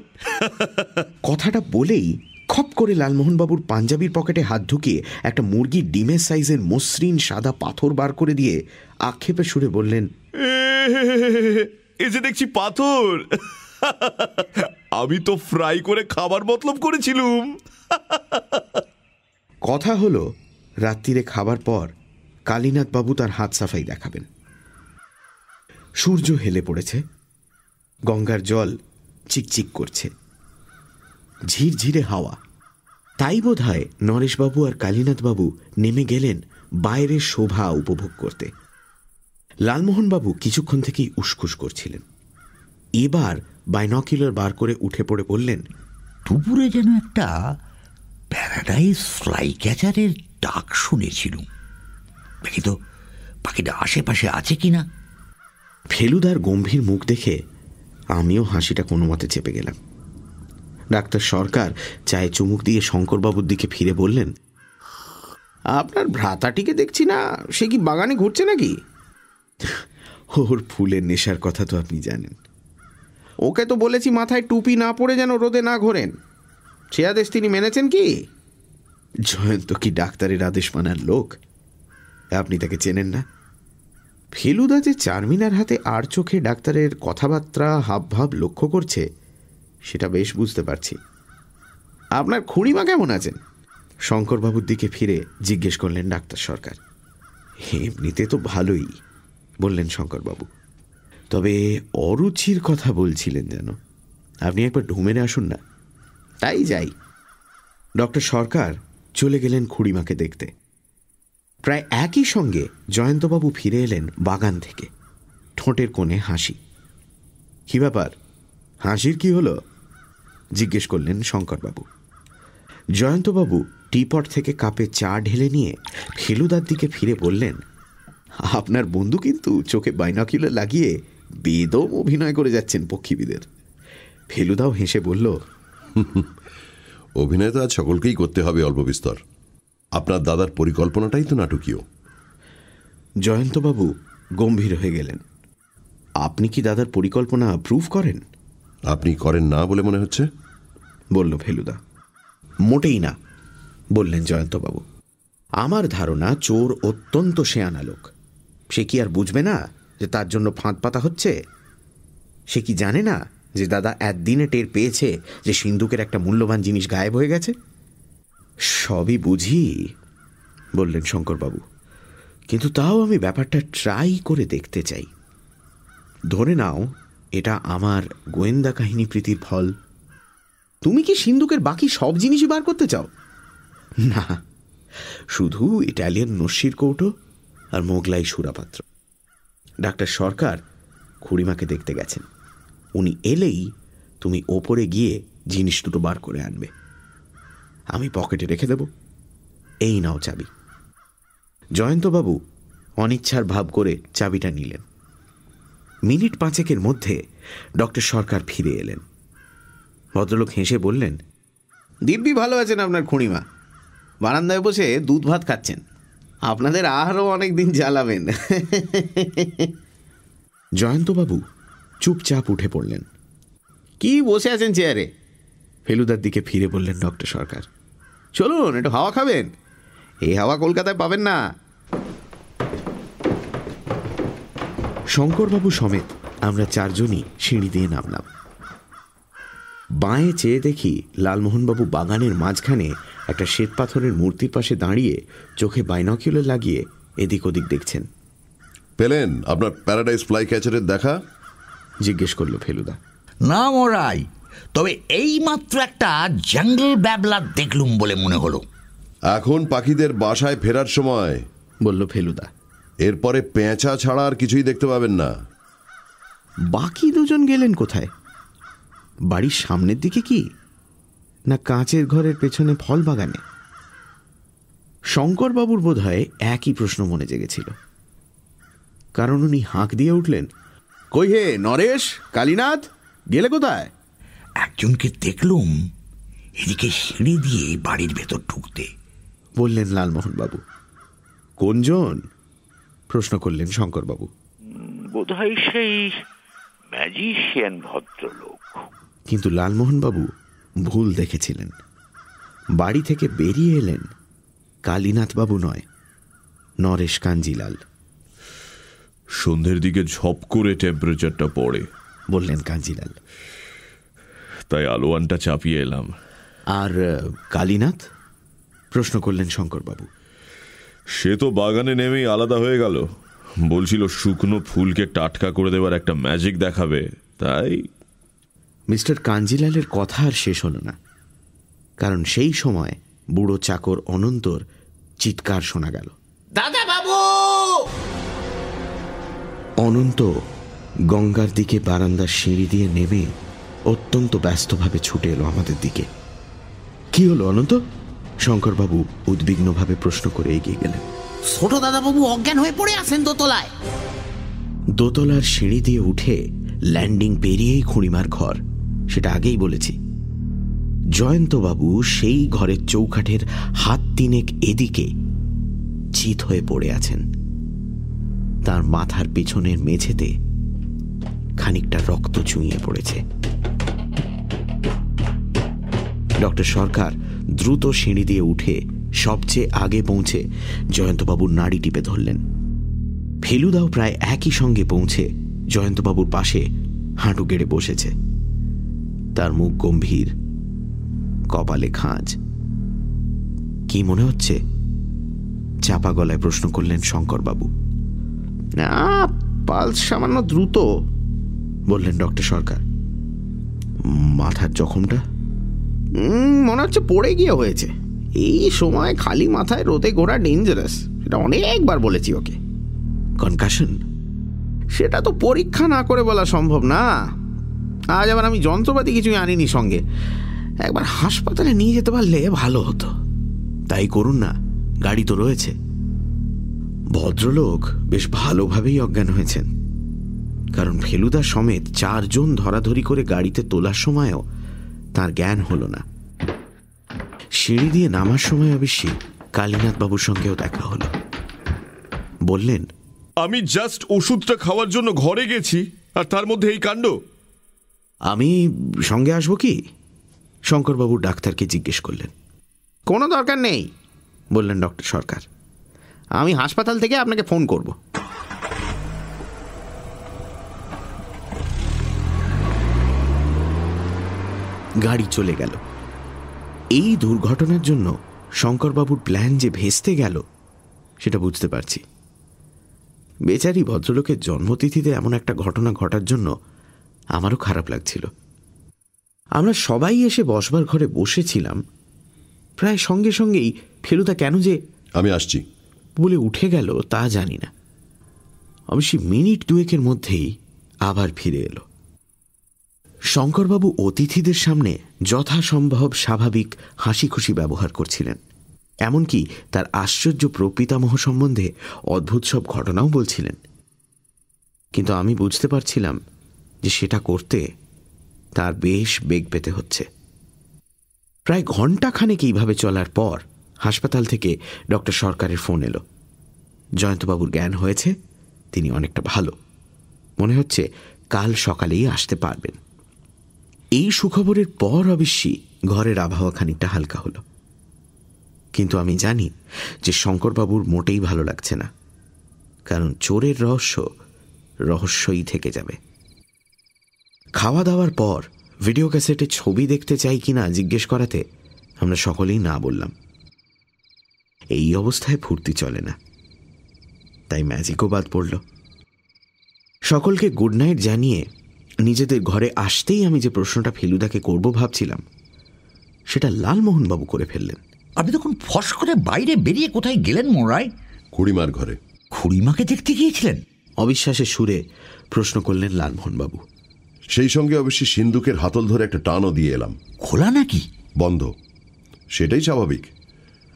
কথাটা বলেই খপ করে লালমোহনবাবুর পাঞ্জাবির পকেটে হাত ঢুকিয়ে একটা মুরগির ডিমের সাইজের মসৃণ সাদা পাথর বার করে দিয়ে আক্ষেপে সুরে বললেন এ যে দেখছি পাথর। আমি তো ফ্রাই করে খাবার মতলব করেছিলুম। কথা হলো রাত্রিরে খাবার পর কালীনাথবাবু তার হাত সাফাই দেখাবেন। সূর্য হেলে পড়েছে, গঙ্গার জল চিকচিক করছে। ঝিরঝিরে হাওয়া। তাই বোধ হয় নরেশবাবু আর কালীনাথবাবু নেমে গেলেন বাইরের শোভা উপভোগ করতে। লালমোহনবাবু কিছুক্ষণ থেকেই উসকুস করছিলেন। এবার বাইনকিউলার বার করে উঠে পড়ে বললেন, দুপুরে যেন একটা প্যারাডাইজ ফ্লাই ক্যাচারের ডাক শুনেছিলুম। দেখি তো পাখিটা আশেপাশে আছে কিনা? না ফেলুদার গম্ভীর মুখ দেখে আমিও হাসিটা কোনো মতে চেপে গেলাম। ডাক্তার সরকার চায়ে চুমুক দিয়ে শঙ্করবাবুর দিকে ফিরে বললেন, আপনার ভ্রাতাটিকে দেখছি না, সে কি বাগানে ঘুরছে নাকি? ওর ফুলের নেশার কথা তো আপনি জানেন। ওকে তো বলেছি মাথায় টুপি না পড়ে যেন রোদে না ঘোরেন। সে আদেশ তিনি মেনেছেন কি? জয়ন্ত কি ডাক্তারের আদেশ মানার লোক? আপনি তাকে চেনেন না? ফেলুদা যে চারমিনার হাতে আর চোখে ডাক্তারের কথাবার্তা হাবভাব লক্ষ্য করছে, সেটা বেশ বুঝতে পারছি। আপনার খুঁড়িমা কেমন আছেন? শঙ্করবাবুর দিকে ফিরে জিজ্ঞেস করলেন ডাক্তার সরকার। এমনিতে তো ভালোই, বললেন শঙ্করবাবু। তবে অরুচির কথা বলছিলেন যেন। আপনি একবার ঢুমেনে আসুন না। তাই যাই। ডক্টর সরকার চলে গেলেন খুড়িমাকে দেখতে। প্রায় একই সঙ্গে জয়ন্তবাবু ফিরে এলেন বাগান থেকে। ঠোঁটের কোণে হাসি। কি ব্যাপার? হাসির কি হলো? জিজ্ঞেস করলেন শঙ্করবাবু। জয়ন্তবাবু টিপট থেকে কাপে চা ঢেলে নিয়ে ফেলুদার দিকে ফিরে বললেন, আপনার বন্ধু কিন্তু চোখে বাইনাকিলে লাগিয়ে বেদম অভিনয় করে যাচ্ছেন পক্ষীবিদের। ফেলুদাও হেসে বলল অভিনয় তো আজ সকলকেই করতে হবে অল্প বিস্তর। আপনার দাদার পরিকল্পনাটাই তো নাটকীয়। জয়ন্তবাবু গম্ভীর হয়ে গেলেন। আপনি কি দাদার পরিকল্পনা প্রুভ করেন? আপনি করেন না বলে মনে হচ্ছে? বলল ফেলুদা। মোটেই না বললেন জয়ন্তবাবু। আমার ধারণা চোর অত্যন্ত শেয়ানা লোক। সে কি আর বুঝবে না যে তার জন্য ফাঁদ পাতা হচ্ছে? সে কি জানে না যে দাদা একদিনে টের পেয়েছে যে সিন্ধুকের একটা মূল্যবান জিনিস গায়েব হয়ে গেছে? সবই বুঝি, বললেন শঙ্করবাবু। কিন্তু তাও আমি ব্যাপারটা ট্রাই করে দেখতে চাই। ধরে নাও, এটা আমার গোয়েন্দা কাহিনী প্রীতির ফল। তুমি কি সিন্ধুকের বাকি সব জিনিসই বার করতে চাও? না, শুধু ইটালিয়ান নস্যির কৌটো আর মোগলাই সুরাপাত্র। ডাক্তার সরকার খুড়িমাকে দেখতে গেছেন। উনি এলেই তুমি ওপরে গিয়ে জিনিস দুটো বার করে আনবে। আমি পকেটে রেখে দেব। এই নাও চাবি। জয়ন্তবাবু অনিচ্ছার ভাব করে চাবিটা নিলেন। মিনিট পাঁচেকের মধ্যে ডক্টর সরকার ফিরে এলেন। ভদ্রলোক হেসে বললেন দিব্যি ভালো আছেন আপনার খুঁড়িমা। বারান্দায় বসে দুধ ভাত খাচ্ছেন। আপনাদের আহারও অনেক দিন জ্বালাবেন। জয়ন্তবাবু চুপচাপ উঠে পড়লেন। কি বসে আছেন চেয়ারে? ফেলুদার দিকে ফিরে বললেন ডক্টর সরকার চলুন একটু হাওয়া খাবেন। এই হাওয়া কলকাতায় পাবেন না। শঙ্করবাবু সমেত আমরা চারজনই সিঁড়ি দিয়ে নামলাম। বাঁয়ে চেয়ে দেখি লালমোহনবাবু বাগানের মাঝখানে একটা শ্বেতপাথরের মূর্তির পাশে দাঁড়িয়ে চোখে বাইনকিউলে লাগিয়ে এদিক ওদিক দেখছেন। পেলেন আপনার প্যারাডাইস ফ্লাই ক্যাচারের দেখা? জিজ্ঞেস করল ফেলুদা। না মরাই তবে এই মাত্র একটা জঙ্গল ব্যাবলা দেখলুম বলে মনে হলো। এখন পাখিদের বাসায় ফেরার সময়। বলল ফেলুদা। এরপরে পেঁচা ছাড়া আর কিছুই দেখতে পাবেন না। বাকি দুজন গেলেন কোথায়? বাড়ির সামনের দিকে কি? না কাঁচের ঘরের পেছনে ফল বাগানে? শঙ্করবাবুর বোধ হয় একই প্রশ্ন মনে জেগেছিল। কারণ উনি হাঁক দিয়ে উঠলেন কই হে নরেশ কালীনাথ গেলে কোথায়? একজনকে দেখলুম এদিকে সিঁড়ি দিয়ে বাড়ির ভেতর ঢুকতে। বললেন লালমোহনবাবু। কোনজন? প্রশ্ন করলেন শঙ্করবাবু। বোধহয় সেই ম্যাজিশিয়ান ভদ্রলোক। কিন্তু লালমোহনবাবু ভুল দেখেছিলেন। বাড়ি থেকে বেরিয়ে এলেন কালীনাথবাবু নয় নরেশ কাঞ্জিলাল। সন্ধ্যের দিকে ঝপ করে টেম্পারেচারটা পড়ে। বললেন কাঞ্জিলাল। তাই আলোয়ানটা চাপিয়ে এলাম। আর কালীনাথ? প্রশ্ন করলেন শঙ্করবাবু। সে তো বাগানে নেমেই আলাদা হয়ে গেল। বলছিল শুকনো ফুলকে টাটকা করে দেবার একটা ম্যাজিক দেখাবে। তাই মিস্টার কাঞ্জিলালের কথা আর শেষ হল না। কারণ সেই সময় বুড়ো চাকর অনন্তর চিৎকার শোনা গেল। দাদা বাবু অনন্ত গঙ্গার দিকে বারান্দার সিঁড়ি দিয়ে নেমে অত্যন্ত ব্যস্তভাবে ছুটে এলো আমাদের দিকে। কি হলো অনন্ত? শঙ্করবাবু উদ্বিগ্নভাবে প্রশ্ন করে এগিয়ে গেলেন। ছোট দাদা বাবু অজ্ঞান হয়ে পড়ে আছেন দোতলায়। দোতলার সিঁড়ি দিয়ে উঠে ল্যান্ডিং পেরিয়েই খুঁড়িমার ঘর সেটা আগেই বলেছি। জয়ন্তবাবু সেই ঘরের চৌকাঠের হাত তিনেক এদিকে চিত হয়ে পড়ে আছেন। তার মাথার পিছনের মেঝেতে খানিকটা রক্ত চুইয়ে পড়েছে। ডক্টর সরকার দ্রুত সিঁড়ি দিয়ে উঠে সবচেয়ে আগে পৌঁছে জয়ন্তবাবুর নাড়ি টিপে ধরলেন। ফেলুদাও প্রায় একই সঙ্গে পৌঁছে জয়ন্তবাবুর পাশে হাঁটু গেড়ে বসেছে। তার মুখ গম্ভীর, কপালে খাঁজ। কি মনে হচ্ছে? চাপা গলায় প্রশ্ন করলেন শঙ্করবাবু। না, পালস সামান্য দ্রুত, বললেন ডক্টর সরকার। মাথার জখমটা? মনে হচ্ছে পড়ে গিয়ে হয়েছে। এই সময় খালি মাথায় রোদে গোড়া ডেঞ্জারাস সেটা অনেকবার বলেছি ওকে। কনকাশন সেটা তো পরীক্ষা না করে বলা সম্ভব না। আজ আবার আমি যন্ত্রপাতি কিছুই আনিনি সঙ্গে। একবার হাসপাতালে নিয়ে যেতে পারলে ভালো হতো। তাই করুন না, গাড়ি তো রয়েছে। ভদ্রলোক বেশ ভালোভাবেই অজ্ঞান হয়েছেন। কারণ ফেলুদা সমেত চারজন ধরাধরি করে গাড়িতে তোলার সময়ও তার জ্ঞান হলো না। সিঁড়ি দিয়ে নামার সময় অবশ্যই কালীনাথ বাবুর সঙ্গেও দেখা হলো। বললেন আমি জাস্ট ওষুধটা খাওয়ার জন্য ঘরে গেছি আর তার মধ্যে এই কাণ্ড। আমি সঙ্গে আসব কি? শঙ্করবাবু ডাক্তারকে জিজ্ঞেস করলেন। কোনো দরকার নেই বললেন ডক্টর সরকার। আমি হাসপাতাল থেকে আপনাকে ফোন করব। গাড়ি চলে গেল। এই দুর্ঘটনার জন্য শঙ্করবাবুর প্ল্যান যে ভেস্তে গেল সেটা বুঝতে পারছি। বেচারি ভদ্রলোকের জন্মতিথিতে এমন একটা ঘটনা ঘটার জন্য আমারও খারাপ লাগছিল। আমরা সবাই এসে বসবার ঘরে বসেছিলাম প্রায় সঙ্গে সঙ্গেই ফেলুদা কেন যে আমি আসছি। বলে উঠে গেল তা জানি না। অবশ্যই মিনিট দুয়েকের মধ্যেই আবার ফিরে এলো। শঙ্করবাবু অতিথিদের সামনে যথাসম্ভব স্বাভাবিক হাসি খুশি ব্যবহার করছিলেন। এমনকি তার আশ্চর্য প্রপিতামহ সম্বন্ধে অদ্ভুত সব ঘটনাও বলছিলেন। কিন্তু আমি বুঝতে পারছিলাম যে সেটা করতে তার বেশ বেগ পেতে হচ্ছে। প্রায় ঘণ্টাখানেক এইভাবে চলার পর হাসপাতাল থেকে ডক্টর সরকারের ফোন এলো। জয়ন্তবাবুর জ্ঞান হয়েছে, তিনি অনেকটা ভালো। মনে হচ্ছে কাল সকালেই আসতে পারবেন। এই সুখবরের পর অবশ্যই ঘরের আবহাওয়া খানিকটা হালকা হলো। কিন্তু আমি জানি যে শঙ্করবাবুর মোটেই ভালো লাগছে না। কারণ চোরের রহস্য রহস্যই থেকে যাবে। খাওয়া দাওয়ার পর ভিডিও ক্যাসেটে ছবি দেখতে চাই কিনা জিজ্ঞেস করাতে আমরা সকলেই না বললাম। এই অবস্থায় ফুর্তি চলে না। তাই ম্যাজিকও বাদ পড়ল। সকলকে গুড নাইট জানিয়ে নিজেদের ঘরে আসতেই আমি যে প্রশ্নটা ফেলুদাকে করব ভাবছিলাম সেটা লালমোহনবাবু করে ফেললেন। আপনি তখন ফস করে বাইরে বেরিয়ে কোথায় গেলেন মোড়ায় খুড়িমার ঘরে। খুড়িমাকে দেখতে গিয়েছিলেন? অবিশ্বাসের সুরে প্রশ্ন করলেন লালমোহনবাবু। সেই সঙ্গে অবশ্যই সিন্ধুকের হাতল ধরে একটা টানও দিয়ে এলাম। খোলা নাকি? বন্ধ। সেটাই স্বাভাবিক।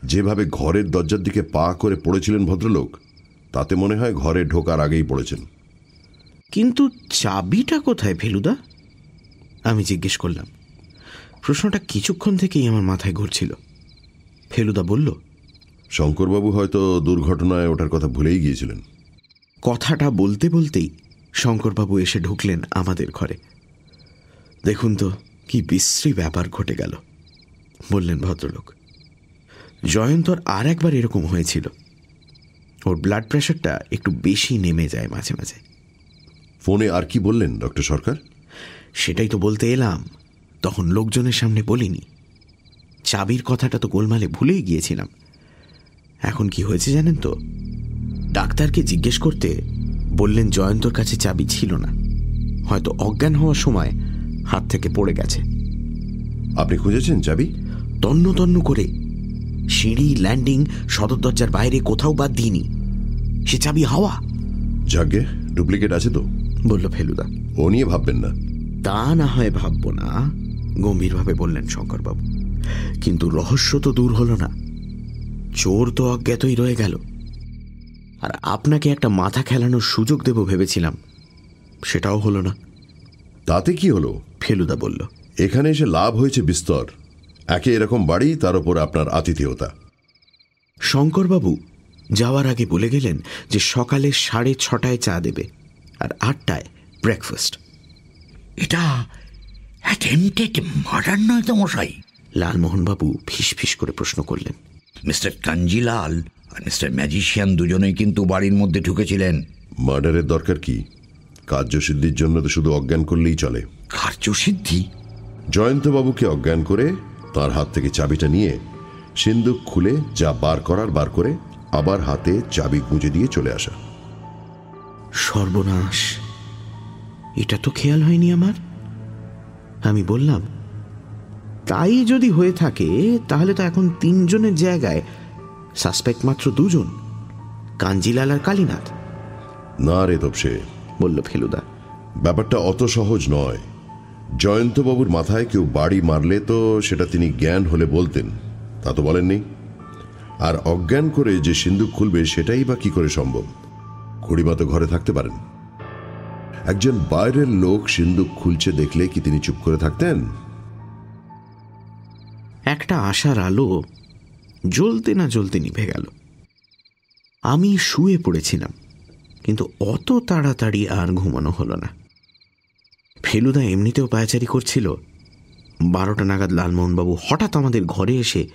যেভাবে ঘরের দরজার দিকে পা করে পড়েছিলেন ভদ্রলোক তাতে মনে হয় ঘরে ঢোকার আগেই পড়েছেন। কিন্তু চাবিটা কোথায় ফেলুদা? আমি জিজ্ঞেস করলাম। প্রশ্নটা কিছুক্ষণ থেকেই আমার মাথায় ঘুরছিল। ফেলুদা বলল শঙ্করবাবু হয়তো দুর্ঘটনায় ওটার কথা ভুলেই গিয়েছিলেন। কথাটা বলতে বলতেই শঙ্করবাবু এসে ঢুকলেন আমাদের ঘরে। দেখুন তো কি বিশ্রী ব্যাপার ঘটে গেল বললেন ভদ্রলোক। জয়ন্তর আর একবার এরকম হয়েছিল। ওর ব্লাড প্রেশারটা একটু বেশি নেমে যায় মাঝে মাঝে। ফোনে আর কি বললেন ডক্টর সরকার? সেটাই তো বলতে এলাম। তখন লোকজনের সামনে বলিনি। চাবির কথাটা তো গোলমালে ভুলেই গিয়েছিলাম। এখন কি হয়েছে জানেন তো? ডাক্তারকে জিজ্ঞেস করতে বললেন জয়ন্তর কাছে চাবি ছিল না। হয়তো অজ্ঞান হওয়ার সময় হাত থেকে পড়ে গেছে। আপনি খুঁজেছেন চাবি? তন্ন তন্ন করে। সিঁড়ি ল্যান্ডিং সদর দরজার বাইরে কোথাও বাদ দিইনি। সে চাবি হাওয়া। যাকে ডুপ্লিকেট আছে তো। বলল ফেলুদা। ও নিয়ে ভাববেন না। তা না হয় ভাবব না গম্ভীরভাবে বললেন শঙ্করবাবু। কিন্তু রহস্য তো দূর হল না চোর তো অজ্ঞাতই রয়ে গেল। আর আপনাকে একটা মাথা খেলানোর সুযোগ দেব ভেবেছিলাম সেটাও হলো না। তাতে কি হলো? ফেলুদা বলল এখানে এসে লাভ হয়েছে বিস্তর। একে এরকম বাড়ি তার উপর আপনার আতিথেয়তা। শঙ্করবাবু যাওয়ার আগে বলে গেলেন যে সকালে সাড়ে ছটায় চা দেবে। আর আটটায় ব্রেকফাস্ট এটা অ্যাটেম্পটেড মার্ডার নয় তো মশাই? লালমোহনবাবু ফিস ফিস করে প্রশ্ন করলেন। মিস্টার কাঞ্জিলাল আর মিস্টার ম্যাজিশিয়ান দুজনেই কিন্তু বাড়ির মধ্যে ঢুকেছিলেন। মার্ডারের দরকার কি? কার্যসিদ্ধির জন্য তো শুধু অজ্ঞান করলেই চলে। কার্যসিদ্ধি? জয়ন্তবাবুকে অজ্ঞান করে তার হাত থেকে চাবিটা নিয়ে সিন্দুক খুলে যা বার করার বার করে আবার হাতে চাবি গুঁজে দিয়ে চলে আসা। সর্বনাশ। এটা তো খেয়াল হয়নি আমার। আমি বললাম তাই যদি হয়ে থাকে তাহলে তো এখন তিনজনের জায়গায়। সাসপেক্ট মাত্র দুজন কাঞ্জিলাল আর কালীনাথ। না রে তপসে বলল ফেলুদা। ব্যাপারটা অত সহজ নয়। জয়ন্তবাবুর মাথায় কেউ বাড়ি মারলে তো সেটা তিনি জ্ঞান হলে বলতেন তা তো বলেননি। আর অজ্ঞান করে যে সিন্দুক খুলবে সেটাই বা কি করে সম্ভব? খুড়িমা তো ঘরে থাকতে পারেন। একজন বাইরের লোক সিন্দুক খুলছে দেখলে কি তিনি চুপ করে থাকতেন? একটা আশার আলো জ্বলতে না জ্বলতে নিভে গেল। আমি শুয়ে পড়েছিলাম কিন্তু অত তাড়াতাড়ি আর ঘুমানো হলো না। ফেলুদা এমনিতেও পায়াচারি করছিল। বারোটা নাগাদ লালমোহনবাবু হঠাৎ আমাদের ঘরে এসে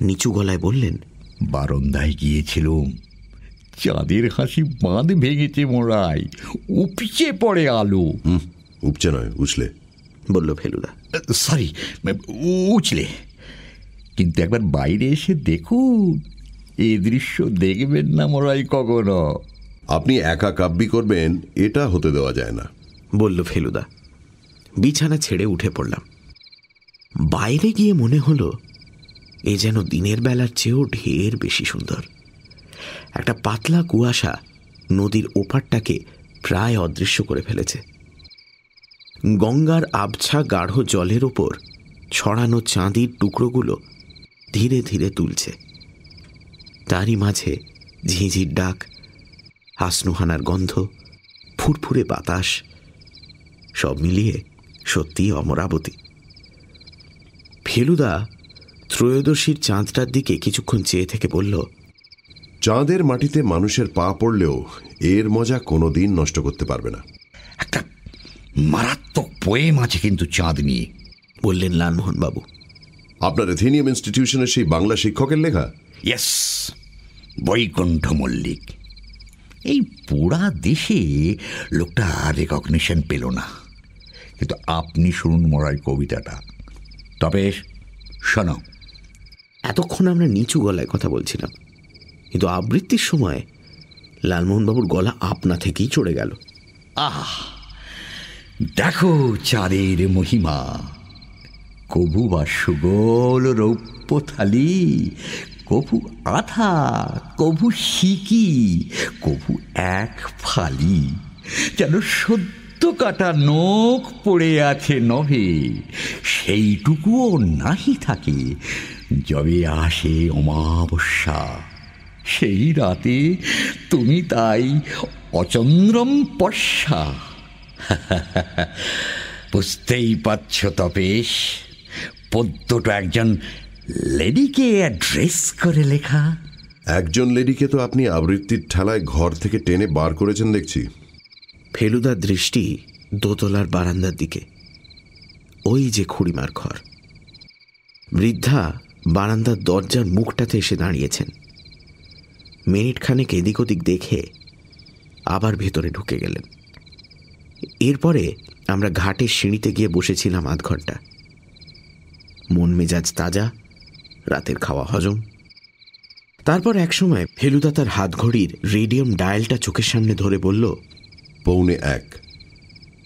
নিচু গলায় বললেন বারন্দায় গিয়েছিলুম। চাঁদের হাসি বাঁধ ভেঙেছে মোড়াই উপচে পড়ে আলো। হুম উপচে নয় উছলে। বলল ফেলুদা। সরি উছলে। কিন্তু একবার বাইরে এসে দেখুন এই দৃশ্য দেখবেন না মোড়াই কখনো। আপনি একা কাব্যি করবেন এটা হতে দেওয়া যায় না। বলল ফেলুদা। বিছানা ছেড়ে উঠে পড়লাম। বাইরে গিয়ে মনে হলো এ যেন দিনের বেলার চেয়েও ঢের বেশি সুন্দর। একটা পাতলা কুয়াশা নদীর ওপারটাকে প্রায় অদৃশ্য করে ফেলেছে। গঙ্গার আবছা গাঢ় জলের ওপর ছড়ানো চাঁদির টুকরোগুলো ধীরে ধীরে তুলছে। তারই মাঝে ঝিঁঝির ডাক, হাসনুহানার গন্ধ, ফুরফুরে বাতাস, সব মিলিয়ে সত্যি অমরাবতী। ফেলুদা ত্রয়োদশীর চাঁদটার দিকে কিছুক্ষণ চেয়ে থেকে বলল চাঁদের মাটিতে মানুষের পা পড়লেও এর মজা কোনো দিন নষ্ট করতে পারবে না। একটা মারাত্মক পোয়েম আছে কিন্তু চাঁদ নিয়ে। বললেন লালমোহনবাবু আপনার এথেনিয়াম ইনস্টিটিউশনের সেই বাংলা শিক্ষকের লেখা? ইয়েস বৈকুণ্ঠ মল্লিক। এই পুরা দেশে লোকটা রেকগনিশন পেল না। কিন্তু আপনি শুনুন মরাই কবিতাটা। তবে শোনো এতক্ষণ আমরা নিচু গলায় কথা বলছিলাম। কিন্তু আবৃত্তির সময় লালমোহনবাবুর গলা আপনা থেকেই চড়ে গেল। আহ, দেখো চাঁদের মহিমা। কবু বা সুগোল রৌপ্য থালি কবু আধা, কবু শিকি কবু এক ফালি। যেন সদ্য কাটা নখ পড়ে আছে নভে, সেইটুকুও নাহি থাকে, যবে আসে অমাবস্যা। সেই রাতে তুমি তাই অচন্দ্রম পর্ষা বুঝতেই পারছ তপেশ পদ্যটা একজন লেডিকে অ্যাড্রেস করে লেখা। একজন লেডিকে তো আপনি আবৃত্তির ঠেলায় ঘর থেকে টেনে বার করেছেন দেখছি। ফেলুদার দৃষ্টি দোতলার বারান্দার দিকে। ওই যে খুড়িমার ঘর। বৃদ্ধা বারান্দার দরজার মুখটাতে এসে দাঁড়িয়েছেন। মিনিট খানেক এদিক ওদিক দেখে আবার ভেতরে ঢুকে গেলেন। এরপরে আমরা ঘাটের সিঁড়িতে গিয়ে বসেছিলাম আধ ঘণ্টা মন মেজাজ তাজা রাতের খাওয়া হজম। তারপর একসময় ফেলুদা তার হাত ঘড়ির রেডিয়াম ডায়ালটা চোখের সামনে ধরে বলল পৌনে এক।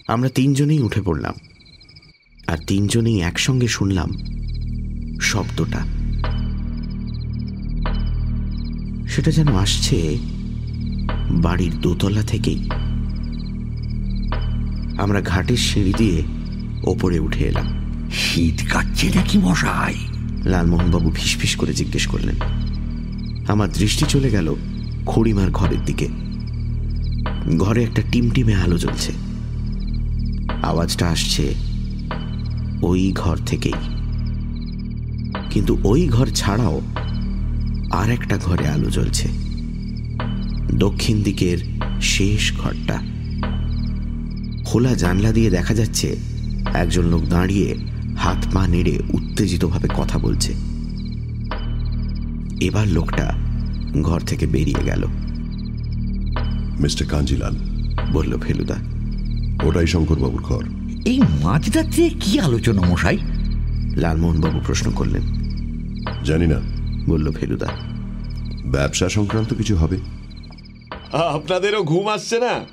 আমরা তিনজনেই উঠে পড়লাম। আর তিনজনেই একসঙ্গে শুনলাম শব্দটা। সেটা যেন আসছে বাড়ির দোতলা থেকেই। আমরা ঘাটের সিঁড়ি দিয়ে ওপরে উঠে এলাম। শীত কাটছে নাকি মশাই? লালমোহনবাবু ফিসফিস করে জিজ্ঞেস করলেন। আমার দৃষ্টি চলে গেল খড়িমার ঘরের দিকে। ঘরে একটা টিমটিমে আলো জ্বলছে। আওয়াজটা আসছে ওই ঘর থেকেই। কিন্তু ওই ঘর ছাড়াও আর একটা ঘরে আলো জ্বলছে। দক্ষিণ দিকের শেষ ঘরটা। খোলা জানলা দিয়ে দেখা যাচ্ছে একজন লোক দাঁড়িয়ে হাত পা নেড়ে উত্তেজিতভাবে কথা বলছে। এবার লোকটা ঘর থেকে বেরিয়ে গেল। মিস্টার কাঞ্জিলাল বলল ফেলুদা। ওটাই শঙ্করবাবুর ঘর। এই মাঝরাত্রে কি আলোচনা মশাই? লালমোহনবাবু প্রশ্ন করলেন। জানি না। বলল ফেলুদা ব্যবসা সংক্রান্ত কিছু হবে? আপনাদেরও ঘুম আসছে না?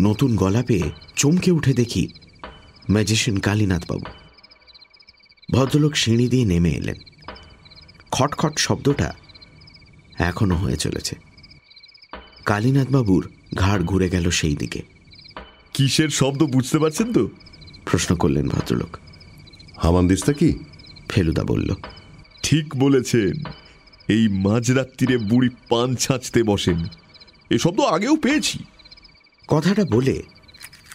নতুন গলা পেয়ে চমকে উঠে দেখি ম্যাজিশিয়ান কালীনাথবাবু ভদ্রলোক সিঁড়ি দিয়ে নেমে এলেন। খটখট শব্দটা এখনও হয়ে চলেছে। কালীনাথবাবুর ঘাড় ঘুরে গেল সেই দিকে। কিসের শব্দ বুঝতে পারছেন তো? প্রশ্ন করলেন ভদ্রলোক। হামানদিস্তা কি? ফেলুদা বলল ঠিক বলেছেন। এই মাঝরাত্রিরে বুড়ি পান ছাঁচতে বসেন। এসব তো আগেও পেয়েছি। কথাটা বলে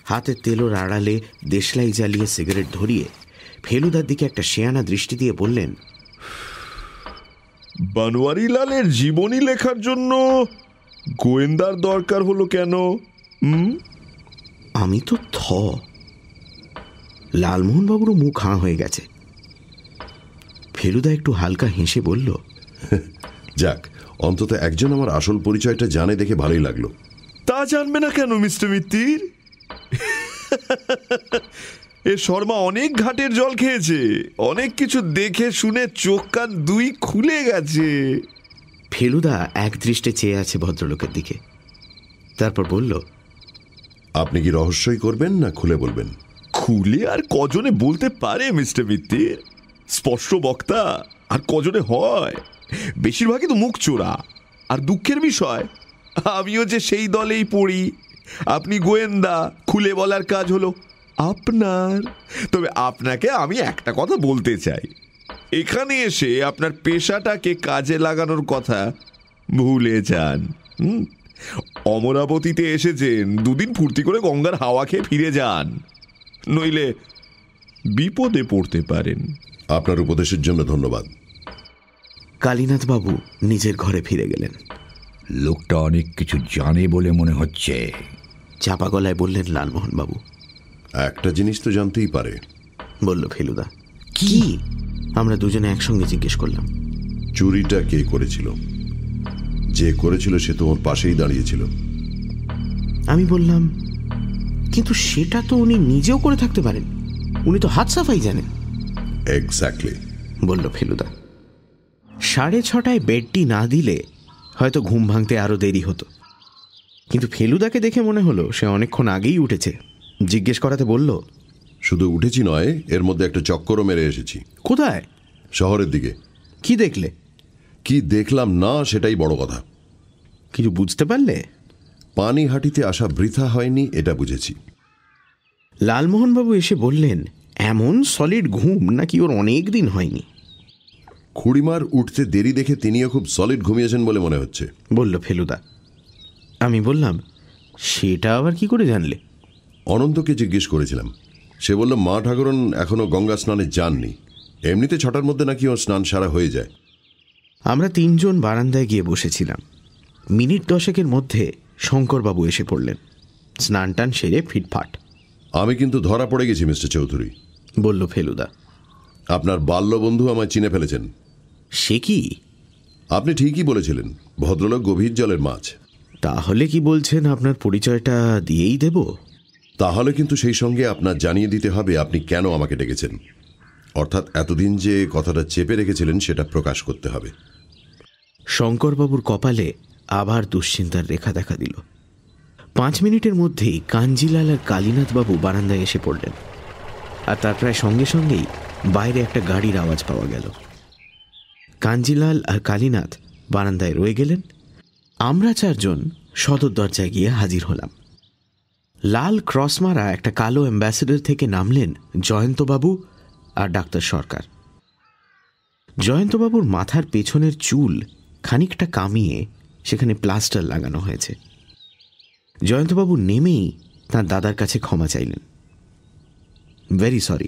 হাতে তেলোর আড়ালে দেশলাই জ্বালিয়ে সিগারেট ধরিয়ে ফেলুদার দিকে একটা শেয়ানা দৃষ্টি দিয়ে বললেন বানোয়ারিলালের জীবনী লেখার জন্য গোয়েন্দার দরকার হলো কেন? আমি তো থ। লালমোহনবাবুরও মুখ হাঁ হয়ে গেছে। ফেলুদা একটু হালকা হেসে বলল যাক অন্তত একজন আমার আসল পরিচয়টা জানে দেখে ভালোই লাগল। তা জানবে না কেন মিস্টার মিত্তির? এ শর্মা অনেক ঘাটের জল খেয়েছে। অনেক কিছু দেখে শুনে চোখ কান দুই খুলে গেছে। ফেলুদা এক দৃষ্টে চেয়ে আছে ভদ্রলোকের দিকে। তারপর বলল আপনি কি রহস্যই করবেন না খুলে বলবেন? খুলে আর কজনে বলতে পারে মিস্টার মিত্তি স্পষ্ট বক্তা, আর কজনে হয়? বেশিরভাগই তো মুখ চোরা, আর দুঃখের বিষয়, আমিও যে সেই দলেই পড়ি। আপনি গোয়েন্দা, খুলে বলার কাজ হলো আপনার। তবে আপনাকে আমি একটা কথা বলতে চাই। এখানে এসে আপনার পেশাটাকে কাজে লাগানোর কথা ভুলে যান অমরাবতীতে এসেছেন, দুদিন ফুর্তি করে গঙ্গার হাওয়া খেয়ে ফিরে যান। নইলে বিপদে পড়তে পারেন। আপনার উপদেশের জন্য ধন্যবাদ। কালীনাথ বাবু নিজের ঘরে ফিরে গেলেন। লোকটা অনেক কিছু জানে বলে মনে হচ্ছে। চাপা গলায় বললেন লালমোহনবাবু। একটা জিনিস তো জানতেই পারে। বলল ফেলুদা। কি? আমরা দুজনে একসঙ্গে জিজ্ঞেস করলাম। চুরিটা কে করেছিল? যে করেছিল সে তো ওর পাশেই দাঁড়িয়েছিল। আমি বললাম কিন্তু সেটা তো উনি নিজেও করে থাকতে পারেন। উনি তো হাত সাফাই জানেন। এক্স্যাক্টলি বলল ফেলুদা। সাড়ে ছটায় বেডটি না দিলে হয়তো ঘুম ভাঙতে আরও দেরি হতো। কিন্তু ফেলুদাকে দেখে মনে হলো সে অনেকক্ষণ আগেই উঠেছে। জিজ্ঞেস করাতে বলল শুধু উঠেছি নয় এর মধ্যে একটা চক্করও মেরে এসেছি। কোথায়? শহরের দিকে। কি দেখলে? কি দেখলাম না সেটাই বড় কথা। কিছু বুঝতে পারলে? পানিহাটিতে আসা বৃথা হয়নি এটা বুঝেছি। লালমোহনবাবু এসে বললেন এমন সলিড ঘুম নাকি ওর অনেক দিন হয়নি। খুড়িমার উঠতে দেরি দেখে তিনিও খুব সলিড ঘুমিয়েছেন বলে মনে হচ্ছে। বলল ফেলুদা আমি বললাম সেটা আবার কি করে জানলে? অনন্তকে জিজ্ঞেস করেছিলাম। সে বলল মা ঠাকুরন এখনও গঙ্গা স্নানে যাননি। এমনিতে ছটার মধ্যে নাকি ওর স্নান সারা হয়ে যায়। আমরা তিনজন বারান্দায় গিয়ে বসেছিলাম। মিনিট দশেকের মধ্যে শঙ্করবাবু এসে পড়লেন। স্নান টান সেরে ফিটফাট। আমি কিন্তু ধরা পড়ে গেছি মিস্টার চৌধুরী। বলল ফেলুদা। আপনার বাল্যবন্ধু আমায় চিনে ফেলেছেন। সে কি? আপনি ঠিকই বলেছিলেন ভদ্রলোক গভীর জলের মাছ। তাহলে কি বলছেন আপনার পরিচয়টা দিয়েই দেব? তাহলে কিন্তু সেই সঙ্গে আপনার জানিয়ে দিতে হবে আপনি কেন আমাকে ডেকেছেন। অর্থাৎ এতদিন যে কথাটা চেপে রেখেছিলেন সেটা প্রকাশ করতে হবে। শঙ্করবাবুর কপালে আবার দুশ্চিন্তার রেখা দেখা দিল। পাঁচ মিনিটের মধ্যেই কাঞ্জিলাল আর কালীনাথবাবু বারান্দায় এসে পড়লেন। আর তার প্রায় সঙ্গে সঙ্গেই বাইরে একটা গাড়ির আওয়াজ পাওয়া গেল। কাঞ্জিলাল আর কালীনাথ বারান্দায় রয়ে গেলেন। আমরা চারজন সদর দরজায় গিয়ে হাজির হলাম। লাল ক্রস মারা একটা কালো অ্যাম্বাসেডর থেকে নামলেন জয়ন্তবাবু আর ডাক্তার সরকার। জয়ন্তবাবুর মাথার পেছনের চুল খানিকটা কামিয়ে সেখানে প্লাস্টার লাগানো হয়েছে। জয়ন্তবাবু নেমেই তার দাদার কাছে ক্ষমা চাইলেন। ভেরি সরি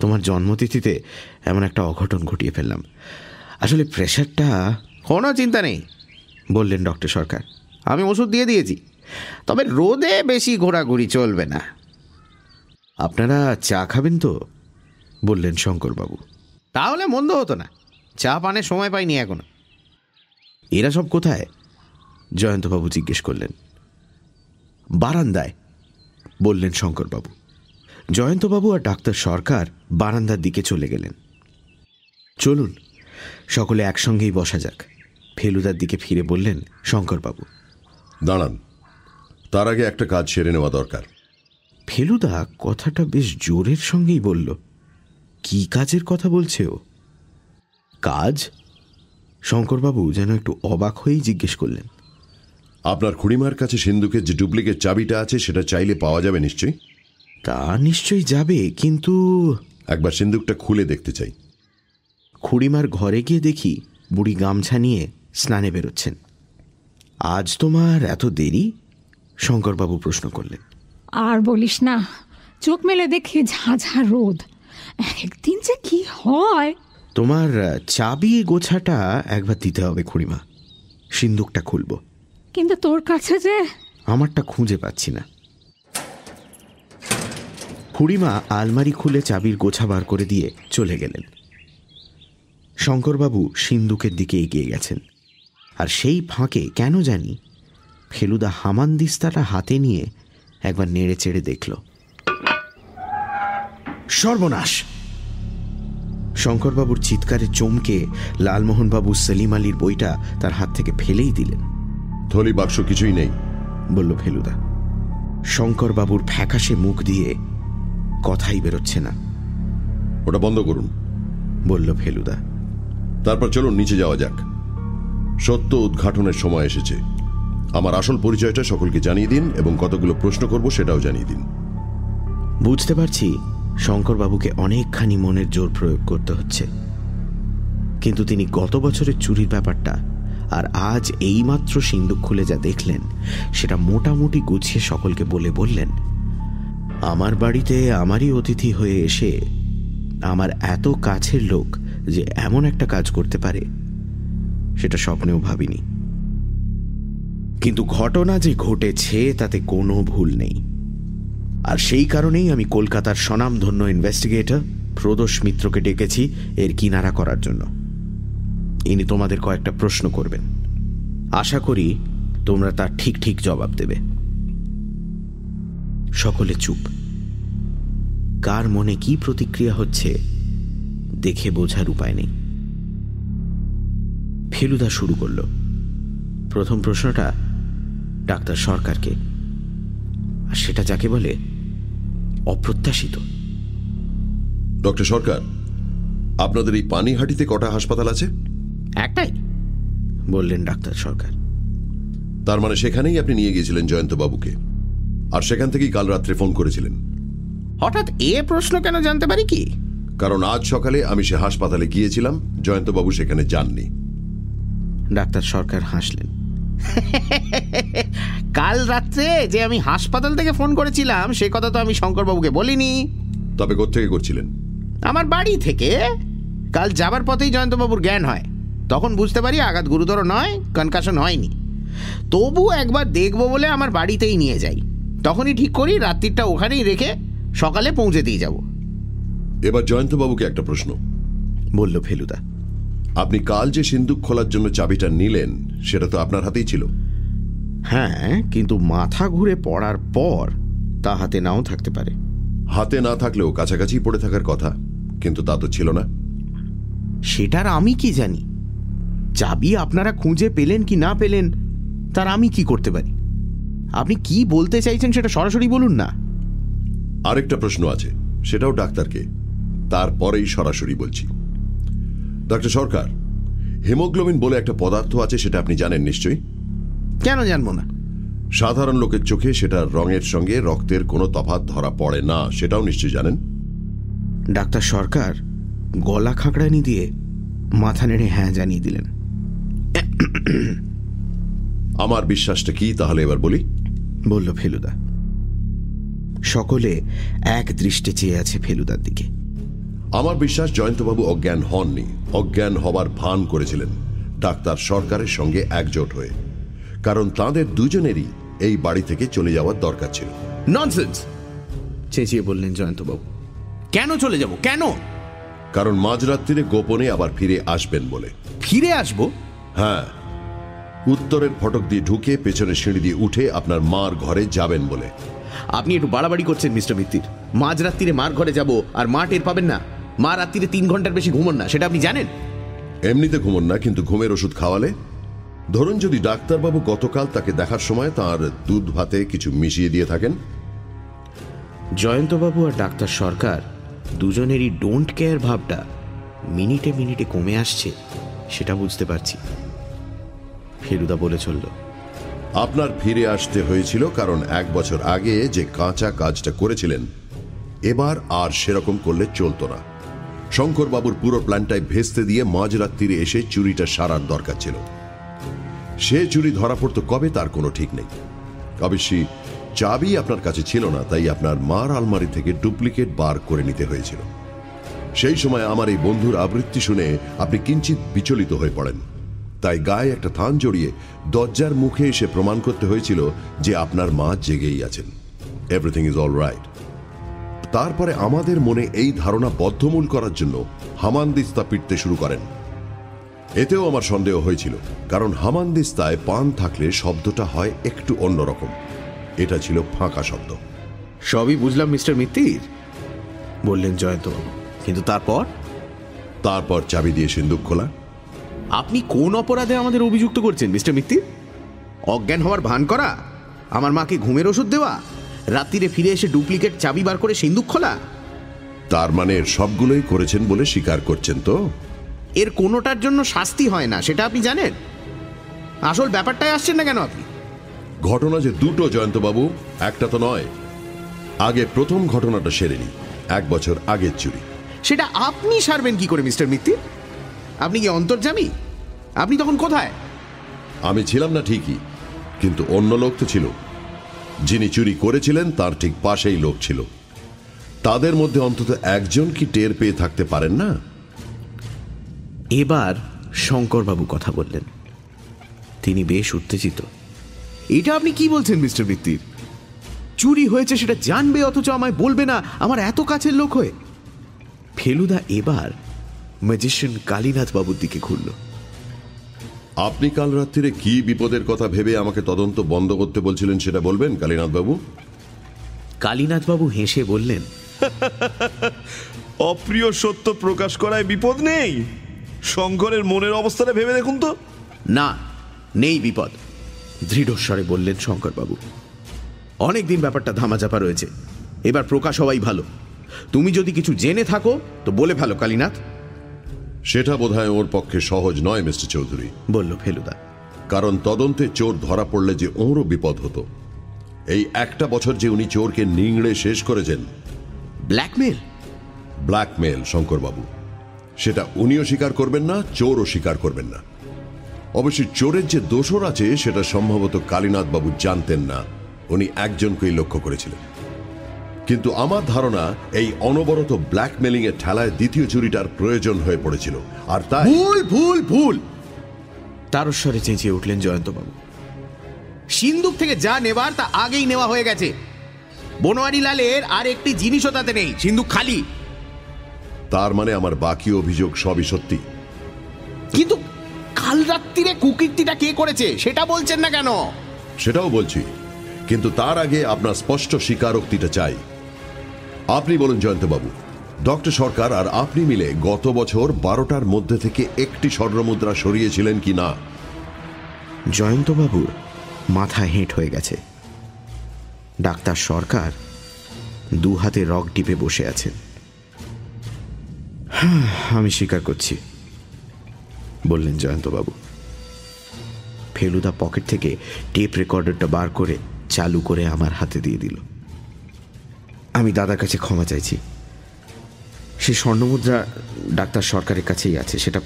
তোমার জন্মতিথিতে এমন একটা অঘটন ঘটিয়ে ফেললাম। আসলে প্রেশারটা কোনো চিন্তা নেই, বললেন ডক্টর সরকার। আমি ওষুধ দিয়ে দিয়েছি। তবে রোদে বেশি ঘোরাঘুরি চলবে না। আপনারা চা খাবেন তো? বললেন শঙ্করবাবু। তাহলে মন্দ হতো না। চা পানের সময় পাইনি এখনও। এরা সব কোথায়? জয়ন্তবাবু জিজ্ঞেস করলেন। বারান্দায়, বললেন শঙ্করবাবু। জয়ন্তবাবু আর ডাক্তার সরকার বারান্দার দিকে চলে গেলেন। চলুন সকলে একসঙ্গেই বসা যাক। ফেলুদার দিকে ফিরে বললেন শঙ্করবাবু। দাঁড়ান তার আগে একটা কাজ সেরে নেওয়া দরকার। ফেলুদা কথাটা বেশ জোরের সঙ্গেই বলল। কি কাজের কথা বলছে ও? কাজ? শঙ্করবাবু যেন একটু অবাক হয়েই জিজ্ঞেস করলেন। আপনার খুড়িমার কাছে সিন্ধুকের যে ডুপ্লিকেট চাবিটা আছে সেটা চাইলে পাওয়া যাবে নিশ্চয়ই? তা নিশ্চয়ই যাবে কিন্তু একবার সিন্দুকটা খুলে দেখতে চাই। খুড়িমার ঘরে গিয়ে দেখি বুড়ি গামছা নিয়ে স্নানে বেরোচ্ছেন। আজ তোমার এত দেরি? শঙ্করবাবু প্রশ্ন করলেন। আর বলিস না চোখ মেলে দেখি ঝাঝা রোদ। একদিন যে কি হয়? তোমার চাবি গোছাটা একবার দিতে হবে খুড়িমা। সিন্দুকটা খুলব। কিন্তু তোর কাছে যে আমারটা খুঁজে পাচ্ছি না। খুড়িমা আলমারি খুলে চাবির গোছা বার করে দিয়ে চলে গেলেন। শঙ্করবাবু সিন্দুকের দিকে এগিয়ে গেছেন। আর সেই ফাঁকে কেন জানি ফেলুদা হামানদিস্তাটা হাতে নিয়ে একবার নেড়ে চেড়ে দেখল। সর্বনাশ! শঙ্করবাবুর চিৎকারে চমকে লালমোহনবাবু সেলিম আলীর বইটা তার হাত থেকে ফেলেই দিলেন। থলি বাক্স কিছুই নেই। বলল ফেলুদা। শঙ্করবাবুর ফ্যাকাশে মুখ দিয়ে কথাই বেরোচ্ছে না। ওটা বন্ধ করুন বলল ফেলুদা। তারপর চলুন নিচে যাওয়া যাক। সত্য উদ্ঘাটনের সময় এসেছে। আমার আসল পরিচয়টা সকলকে জানিয়ে দিন এবং কতগুলো প্রশ্ন করব সেটাও জানিয়ে দিন। বুঝতে পারছি শঙ্করবাবুকে অনেকখানি মনের জোর প্রয়োগ করতে হচ্ছে। কিন্তু তিনি গত বছরের চুরির ব্যাপারটা আর আজ এইমাত্র সিন্দুক খুলে যা দেখলেন সেটা মোটামুটি গুছিয়ে সকলকে বলে বললেন। আমার বাড়িতে আমারই অতিথি হয়ে এসে আমার এত কাছের লোক যে এমন একটা কাজ করতে পারে, সেটা স্বপ্নেও ভাবিনি। কিন্তু ঘটনা যে ঘটেছে তাতে কোনো ভুল নেই। আর সেই কারণেই আমি কলকাতার স্বনামধন্য ইনভেস্টিগেটর প্রদোষ মিত্রকে ডেকেছি এর কিনারা করার জন্য। ইনি তোমাদের কয়েকটা প্রশ্ন করবেন। আশা করি তোমরা তার ঠিক ঠিক জবাব দেবে। সকলে চুপ। কার মনে কি প্রতিক্রিয়া হচ্ছে দেখে বোঝার উপায় নেই। ফেলুদা শুরু করল। প্রথম প্রশ্নটা ডাক্তার সরকারকে আর সেটা যাকে বলে অপ্রত্যাশিত। ডক্টর সরকার আপনাদের এই পানিহাটিতে কটা হাসপাতাল আছে? একটাই বললেন ডাক্তার সরকার। তার মানে সেখানেই আপনি নিয়ে গিয়েছিলেন জয়ন্তবাবুকে? আর সেখান থেকেই কাল রাত্রে ফোন করেছিলেন। হঠাৎ এ প্রশ্ন কেন জানতে পারি কি? কারণ আজ সকালে আমি সে হাসপাতালে গিয়েছিলাম জয়ন্তবাবু সেখানে যাননি। ডাক্তার সরকার হাসলেন। কাল রাত্রে যে আমি হাসপাতাল থেকে ফোন করেছিলাম সে কথা তো আমি শঙ্করবাবুকে বলিনি। তবে কোত্থেকে করছিলেন? আমার বাড়ি থেকে। কাল যাবার পথেই জয়ন্তবাবুর জ্ঞান হয়। তখন বুঝতে পারি আঘাত গুরুতর নয় কনকাশন হয়নি। তবু একবার দেখব বলে আমার বাড়িতেই নিয়ে যাই। তখনই ঠিক করি রাত্রিটা ওখানেই রেখে সকালে পৌঁছে দিয়ে যাব। এবার জয়ন্তবাবুকে একটা প্রশ্ন। বলল ফেলুদা। আপনি কাল যে সিন্দুক খোলার জন্য চাবিটা নিলেন সেটা তো আপনার হাতেই ছিল। হ্যাঁ কিন্তু মাথা ঘুরে পড়ার পর তা হাতে নাও থাকতে পারে। হাতে না থাকলেও কাছাকাছি পড়ে থাকার কথা কিন্তু তা তো ছিল না। সেটার আমি কি জানি? চাবি আপনারা খুঁজে পেলেন কি না পেলেন তার আমি কি করতে পারি? আপনি কি বলতে চাইছেন সেটা সরাসরি বলুন না। আরেকটা প্রশ্ন আছে সেটাও ডাক্তারকে। তারপরেই সরাসরি বলছি। ডক্টর সরকার হিমোগ্লোবিন বলে একটা পদার্থ আছে সেটা আপনি জানেন নিশ্চয়ই? কেন জানব না? সাধারণ লোকের চোখে সেটা রঙের সঙ্গে রক্তের কোনো তফাৎ ধরা পড়ে না সেটাও নিশ্চয়ই জানেন? ডাক্তার সরকার গলা খাঁকড়ানি দিয়ে মাথা নেড়ে হ্যাঁ জানিয়ে দিলেন। আমার বিশ্বাসটা কি তাহলে এবার বলি। বলল ফেলুদা। সকলে এক দৃষ্টে চেয়ে আছে ফেলুদার দিকে। আমার বিশ্বাস জয়ন্তবাবু অজ্ঞান হননি। অজ্ঞান হবার ভান করেছিলেন ডাক্তার সরকারের সঙ্গে একজোট হয়ে। কারণ তাদের দুজনেরই এই বাড়ি থেকে চলে যাওয়ার দরকার ছিল। ননসেন্স চেঁচিয়ে বললেন জয়ন্তবাবু। কেন চলে যাব? কেন? কারণ মাঝরাত্রিরে গোপনে আবার ফিরে আসবেন বলে। ফিরে আসব? হ্যাঁ উত্তরের ফটক দিয়ে ঢুকে পেছনে সিঁড়ি দিয়ে উঠে আপনার মার ঘরে যাবেন বলে। আপনি একটু বাড়াবাড়ি করছেন মিস্টার মিত্তির। মাঝ রাত্রিরে মার ঘরে যাব আর মা টের পাবেন না। মা রাত্রিরে তিন ঘণ্টার বেশি ঘুমন না সেটা আপনি জানেন? এমনিতে ঘুমন না কিন্তু ঘুমের ওষুধ খাওয়ালে? ধরুন যদি ডাক্তারবাবু গতকাল তাকে দেখার সময় তার দুধ ভাতে কিছু মিশিয়ে দিয়ে থাকেন। জয়ন্তবাবু আর ডাক্তার সরকার দুজনেরই ডোন্ট কেয়ার ভাবটা মিনিটে মিনিটে কমে আসছে সেটা বুঝতে পারছি। ফেরুদা বলে চলল। আপনার ফিরে আসতে হয়েছিল কারণ এক বছর আগে যে কাঁচা কাজটা করেছিলেন, এবার আর সেরকম করলে চলতো না। শঙ্করবাবুর পুরো প্ল্যানটায় ভেস্তে দিয়ে মাঝরাত্রিরে এসে চুরিটা সারার দরকার ছিল। সে চুরি ধরা পড়তো কবে তার কোনো ঠিক নেই। অবশ্যই চাবি আপনার কাছে ছিল না, তাই আপনার মার আলমারি থেকে ডুপ্লিকেট বার করে নিতে হয়েছিল। সেই সময় আমার এই বন্ধুর আবৃত্তি শুনে আপনি কিঞ্চিত বিচলিত হয়ে পড়েন। তাই গায়ে একটা থান জড়িয়ে দরজার মুখে এসে প্রমাণ করতে হয়েছিল যে আপনার মা জেগেই আছেন। এভরিথিং ইজ অল রাইট তারপরে আমাদের মনে এই ধারণা বদ্ধমূল করার জন্য হামানদিস্তা পিটতে শুরু করেন। এতেও আমার সন্দেহ হয়েছিল কারণ হামানদিস্তায় পান থাকলে শব্দটা হয় একটু অন্যরকম এটা ছিল ফাঁকা শব্দ। সবই বুঝলাম মিস্টার মিত্তির? বললেন জয়ন্তবাবু কিন্তু তারপর? তারপর চাবি দিয়ে সিন্দুক খোলা। আপনি কোন অপরাধে আমাদের অভিযুক্ত করছেন মিস্টার মিত্তির? অজ্ঞান হওয়ার ভান করা? আমার মাকে ঘুমের ওষুধ দেওয়া? রাত্রিরে ফিরে এসে ডুপ্লিকেট চাবি বার করে সিন্দুক খোলা? তার মানে সবগুলোই করেছেন বলে স্বীকার করছেন তো? এর কোনোটার জন্য শাস্তি হয় না সেটা আপনি জানেন? আসল ব্যাপারটাই আসছেন না কেন আপনি? ঘটনা যে দুটো জয়ন্তবাবু একটা তো নয়। আগে প্রথম ঘটনাটা সেরে নি এক বছর আগের চুরি। সেটা আপনি সারবেন কি করে মিস্টার মিত্তি আপনি কি অন্তর্জামী? আপনি তখন কোথায়? আমি ছিলাম না ঠিকই কিন্তু অন্য লোক তো ছিল। যিনি চুরি করেছিলেন তার ঠিক পাশেই লোক ছিল। তাদের মধ্যে অন্তত একজন কি টের পেয়ে থাকতে পারেন না? এবার শঙ্করবাবু কথা বললেন। তিনি বেশ উত্তেজিত। এটা আপনি কি বলছেন মিস্টার মিত্তির চুরি হয়েছে সেটা জানবে অথচ আমায় বলবে না আমার এত কাছের লোক হয়ে। ফেলুদা এবার ম্যাজিশিয়ান কালীনাথ বাবুর দিকে ঘুরল। আপনি কাল রাত্রিরে কি বিপদের কথা ভেবে আমাকে তদন্ত বন্ধ করতে বলছিলেন সেটা বলবেন কালীনাথ বাবু? কালীনাথ বাবু হেসে বললেন অপ্রিয় সত্য প্রকাশ করায় বিপদ নেই। শঙ্করের মনের অবস্থাটা ভেবে দেখুন তো। না নেই বিপদ। দৃঢ়স্বরে বললেন শঙ্করবাবু অনেকদিন ব্যাপারটা ধামাচাপা রয়েছে। এবার প্রকাশ হওয়াই ভালো। তুমি যদি কিছু জেনে থাকো তো বলে ভালো কালীনাথ। সেটা বোধহয় ওর পক্ষে সহজ নয় মিস্টার চৌধুরী। বলল ফেলুদা। কারণ তদন্তে চোর ধরা পড়লে যে ওরও বিপদ হতো। এই একটা বছর যে উনি চোরকে নিংড়ে শেষ করেছেন। ব্ল্যাকমেল? ব্ল্যাকমেল শঙ্করবাবু। সেটা উনিও স্বীকার করবেন না চোরও স্বীকার করবেন না। অবশ্যই চোরের যে দোষর আছে সেটা সম্ভবত কালীনাথ বাবু জানতেন না। উনি একজনকেই লক্ষ্য করেছিলেন। কিন্তু আমার ধারণা এই অনবরত ব্ল্যাকমেলিং এর ঠেলায় দ্বিতীয় চুরিটার প্রয়োজন হয়ে পড়েছিল। আর তাই ভুল ভুল ভুল! তারস্বরে চেঁচিয়ে উঠলেন জয়ন্তবাবু। সিন্দুক থেকে যা নেবার তা আগেই নেওয়া হয়ে গেছে। বনোয়ারি লালের আর একটি জিনিসও তাতে নেই সিন্দুক খালি। তার মানে আমার বাকি অভিযোগ সবই সত্যি। কিন্তু কাল রাত্রিরে কুকীর্তিটা কে করেছে সেটা বলছেন না কেন? সেটাও বলছি। কিন্তু তার আগে আপনার স্পষ্ট স্বীকারোক্তিটা চাই। আপনি বলুন জয়ন্তবাবু ডক্টর সরকার আর আপনি মিলে গত বছর বারোটার মধ্যে থেকে একটি স্বর্ণমুদ্রা সরিয়েছিলেন কি না? জয়ন্তবাবুর মাথা হেঁট হয়ে গেছে। ডাক্তার সরকার দু হাতে রক টিপে বসে আছেন। "হ্যাঁ, আমি স্বীকার করছি বললেন জয়ন্তবাবু। ফেলুদা পকেট থেকে টেপ রেকর্ডারটা বার করে চালু করে আমার হাতে দিয়ে দিল। আমি দাদার কাছে ক্ষমা চাইছি। সে স্বর্ণমুদ্রা ডাক্তার সরকারের কাছেই আছে সেটা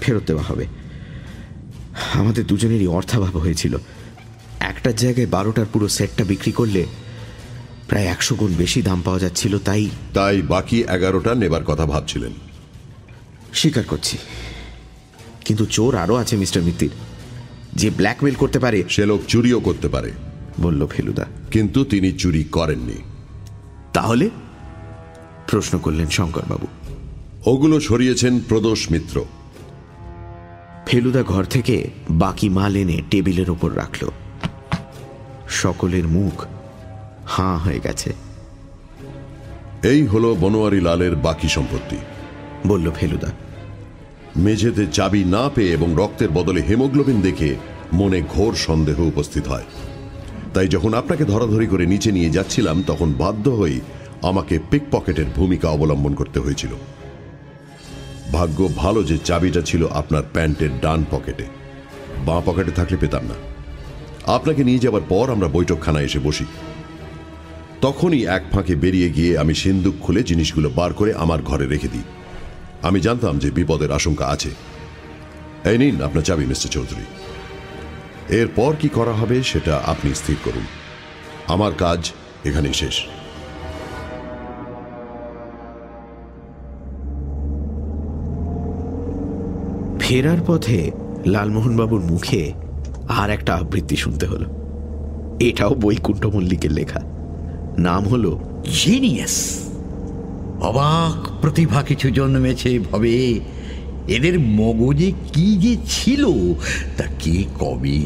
ফেরত দেওয়া হবে। আমাদের দুজনেরই অর্থাভাব হয়েছিল। একটার জায়গায় বারোটার পুরো সেটটা বিক্রি করলে প্রায় একশো গুণ বেশি দাম পাওয়া যাচ্ছিল তাই তাই বাকি এগারোটা নেবার কথা ভাবছিলেন। স্বীকার করছি। কিন্তু চোর আরও আছে মিস্টার মিত্তির। যে ব্ল্যাকমেল করতে পারে সে লোক চুরিও করতে পারে। বলল ফেলুদা। কিন্তু তিনি চুরি করেননি। তাহলে প্রশ্ন করলেন শঙ্করবাবু। ওগুলো সরিয়েছেন প্রদোষ মিত্র। ফেলুদা ঘর থেকে বাকি মাল এনে টেবিলের ওপর রাখল। সকলের মুখ হাঁ হয়ে গেছে। এই হলো বনোয়ারি লালের বাকি সম্পত্তি। বলল ফেলুদা। মেঝেতে চাবি না পেয়ে এবং রক্তের বদলে হেমোগ্লোবিন দেখে মনে ঘোর সন্দেহ উপস্থিত হয়। তাই যখন আপনাকে ধরাধরি করে নিচে নিয়ে যাচ্ছিলাম, তখন বাধ্য হয়ে আমাকে পিক পকেটের ভূমিকা অবলম্বন করতে হয়েছিল। ভাগ্য ভালো যে চাবিটা ছিল আপনার প্যান্টের ডান পকেটে। বাঁ পকেটে থাকলে পেতাম না। আপনাকে নিয়ে যাবার পর আমরা বৈঠকখানায় এসে বসি। তখনই এক ফাঁকে বেরিয়ে গিয়ে আমি সিন্দুক খুলে জিনিসগুলো বার করে আমার ঘরে রেখে দিই। আমি জানতাম যে বিপদের আশঙ্কা আছে। এই নিন আপনার চাবি, মিস্টার চৌধুরী। এরপর কি করা হবে সেটা আপনি স্থির করুন। আমার কাজ এখানেই শেষ। ফেরার পথে লালমোহনবাবুর মুখে আর একটা আবৃত্তি শুনতে হলো। এটাও বৈকুণ্ঠ মল্লিকের লেখা। নাম হলো জিনিয়াস অবাক প্রতিভা কিছু জন্মেছে ভবে। এদের মগজে কি যে ছিল, তা কে কবে?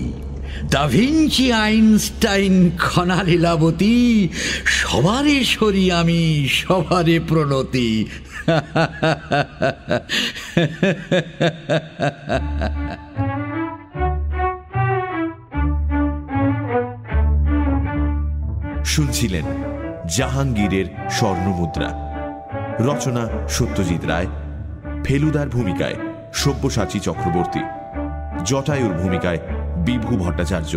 দাভিঞ্চি আইনস্টাইন খনা লীলাবতী, সবারে সরি আমি, সবারে প্রণতি। শুনছিলেন জাহাঙ্গীরের স্বর্ণমুদ্রা। রচনা সত্যজিৎ রায়। ফেলুদার ভূমিকায় সব্যসাচী চক্রবর্তী, জটায়ুর ভূমিকায় বিভু ভট্টাচার্য,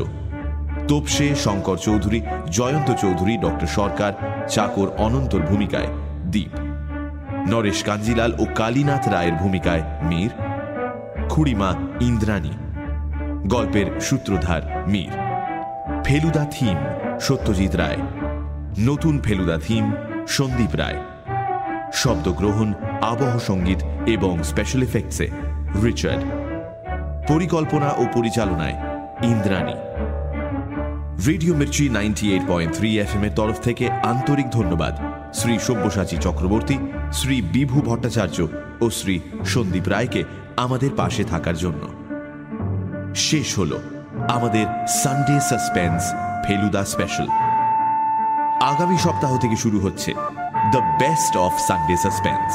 তোপসে শঙ্কর চৌধুরী, জয়ন্ত চৌধুরী ডক্টর সরকার, চাকর অনন্তর ভূমিকায় দ্বীপ নরেশ কাঞ্জিলাল ও কালীনাথ রায়ের ভূমিকায় মীর, খুড়িমা ইন্দ্রাণী, গল্পের সূত্রধার মীর। ফেলুদা থিম সত্যজিৎ রায়, নতুন ফেলুদা থিম সন্দীপ রায়। শব্দগ্রহণ, আবহ সংগীত এবং স্পেশাল এফেক্টসে রিচার্ড। পরিকল্পনা ও পরিচালনায়, Indrani. Radio Mirchi ninety eight point three F M এর তরফ থেকে আন্তরিক ধন্যবাদ। শ্রী সব্যসাচী চক্রবর্তী, শ্রী বিভু ভট্টাচার্য ও শ্রী সন্দীপ রায়কে আমাদের পাশে থাকার জন্য। শেষ হল আমাদের সানডে সাসপেন্স ফেলুদা স্পেশাল আগামী সপ্তাহ থেকে শুরু হচ্ছে the best of Sunday suspense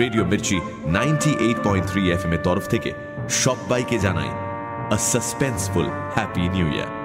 radio Mirchi ninety eight point three F M এর তরফ থেকে সবাইকে জানাই a suspenseful happy new year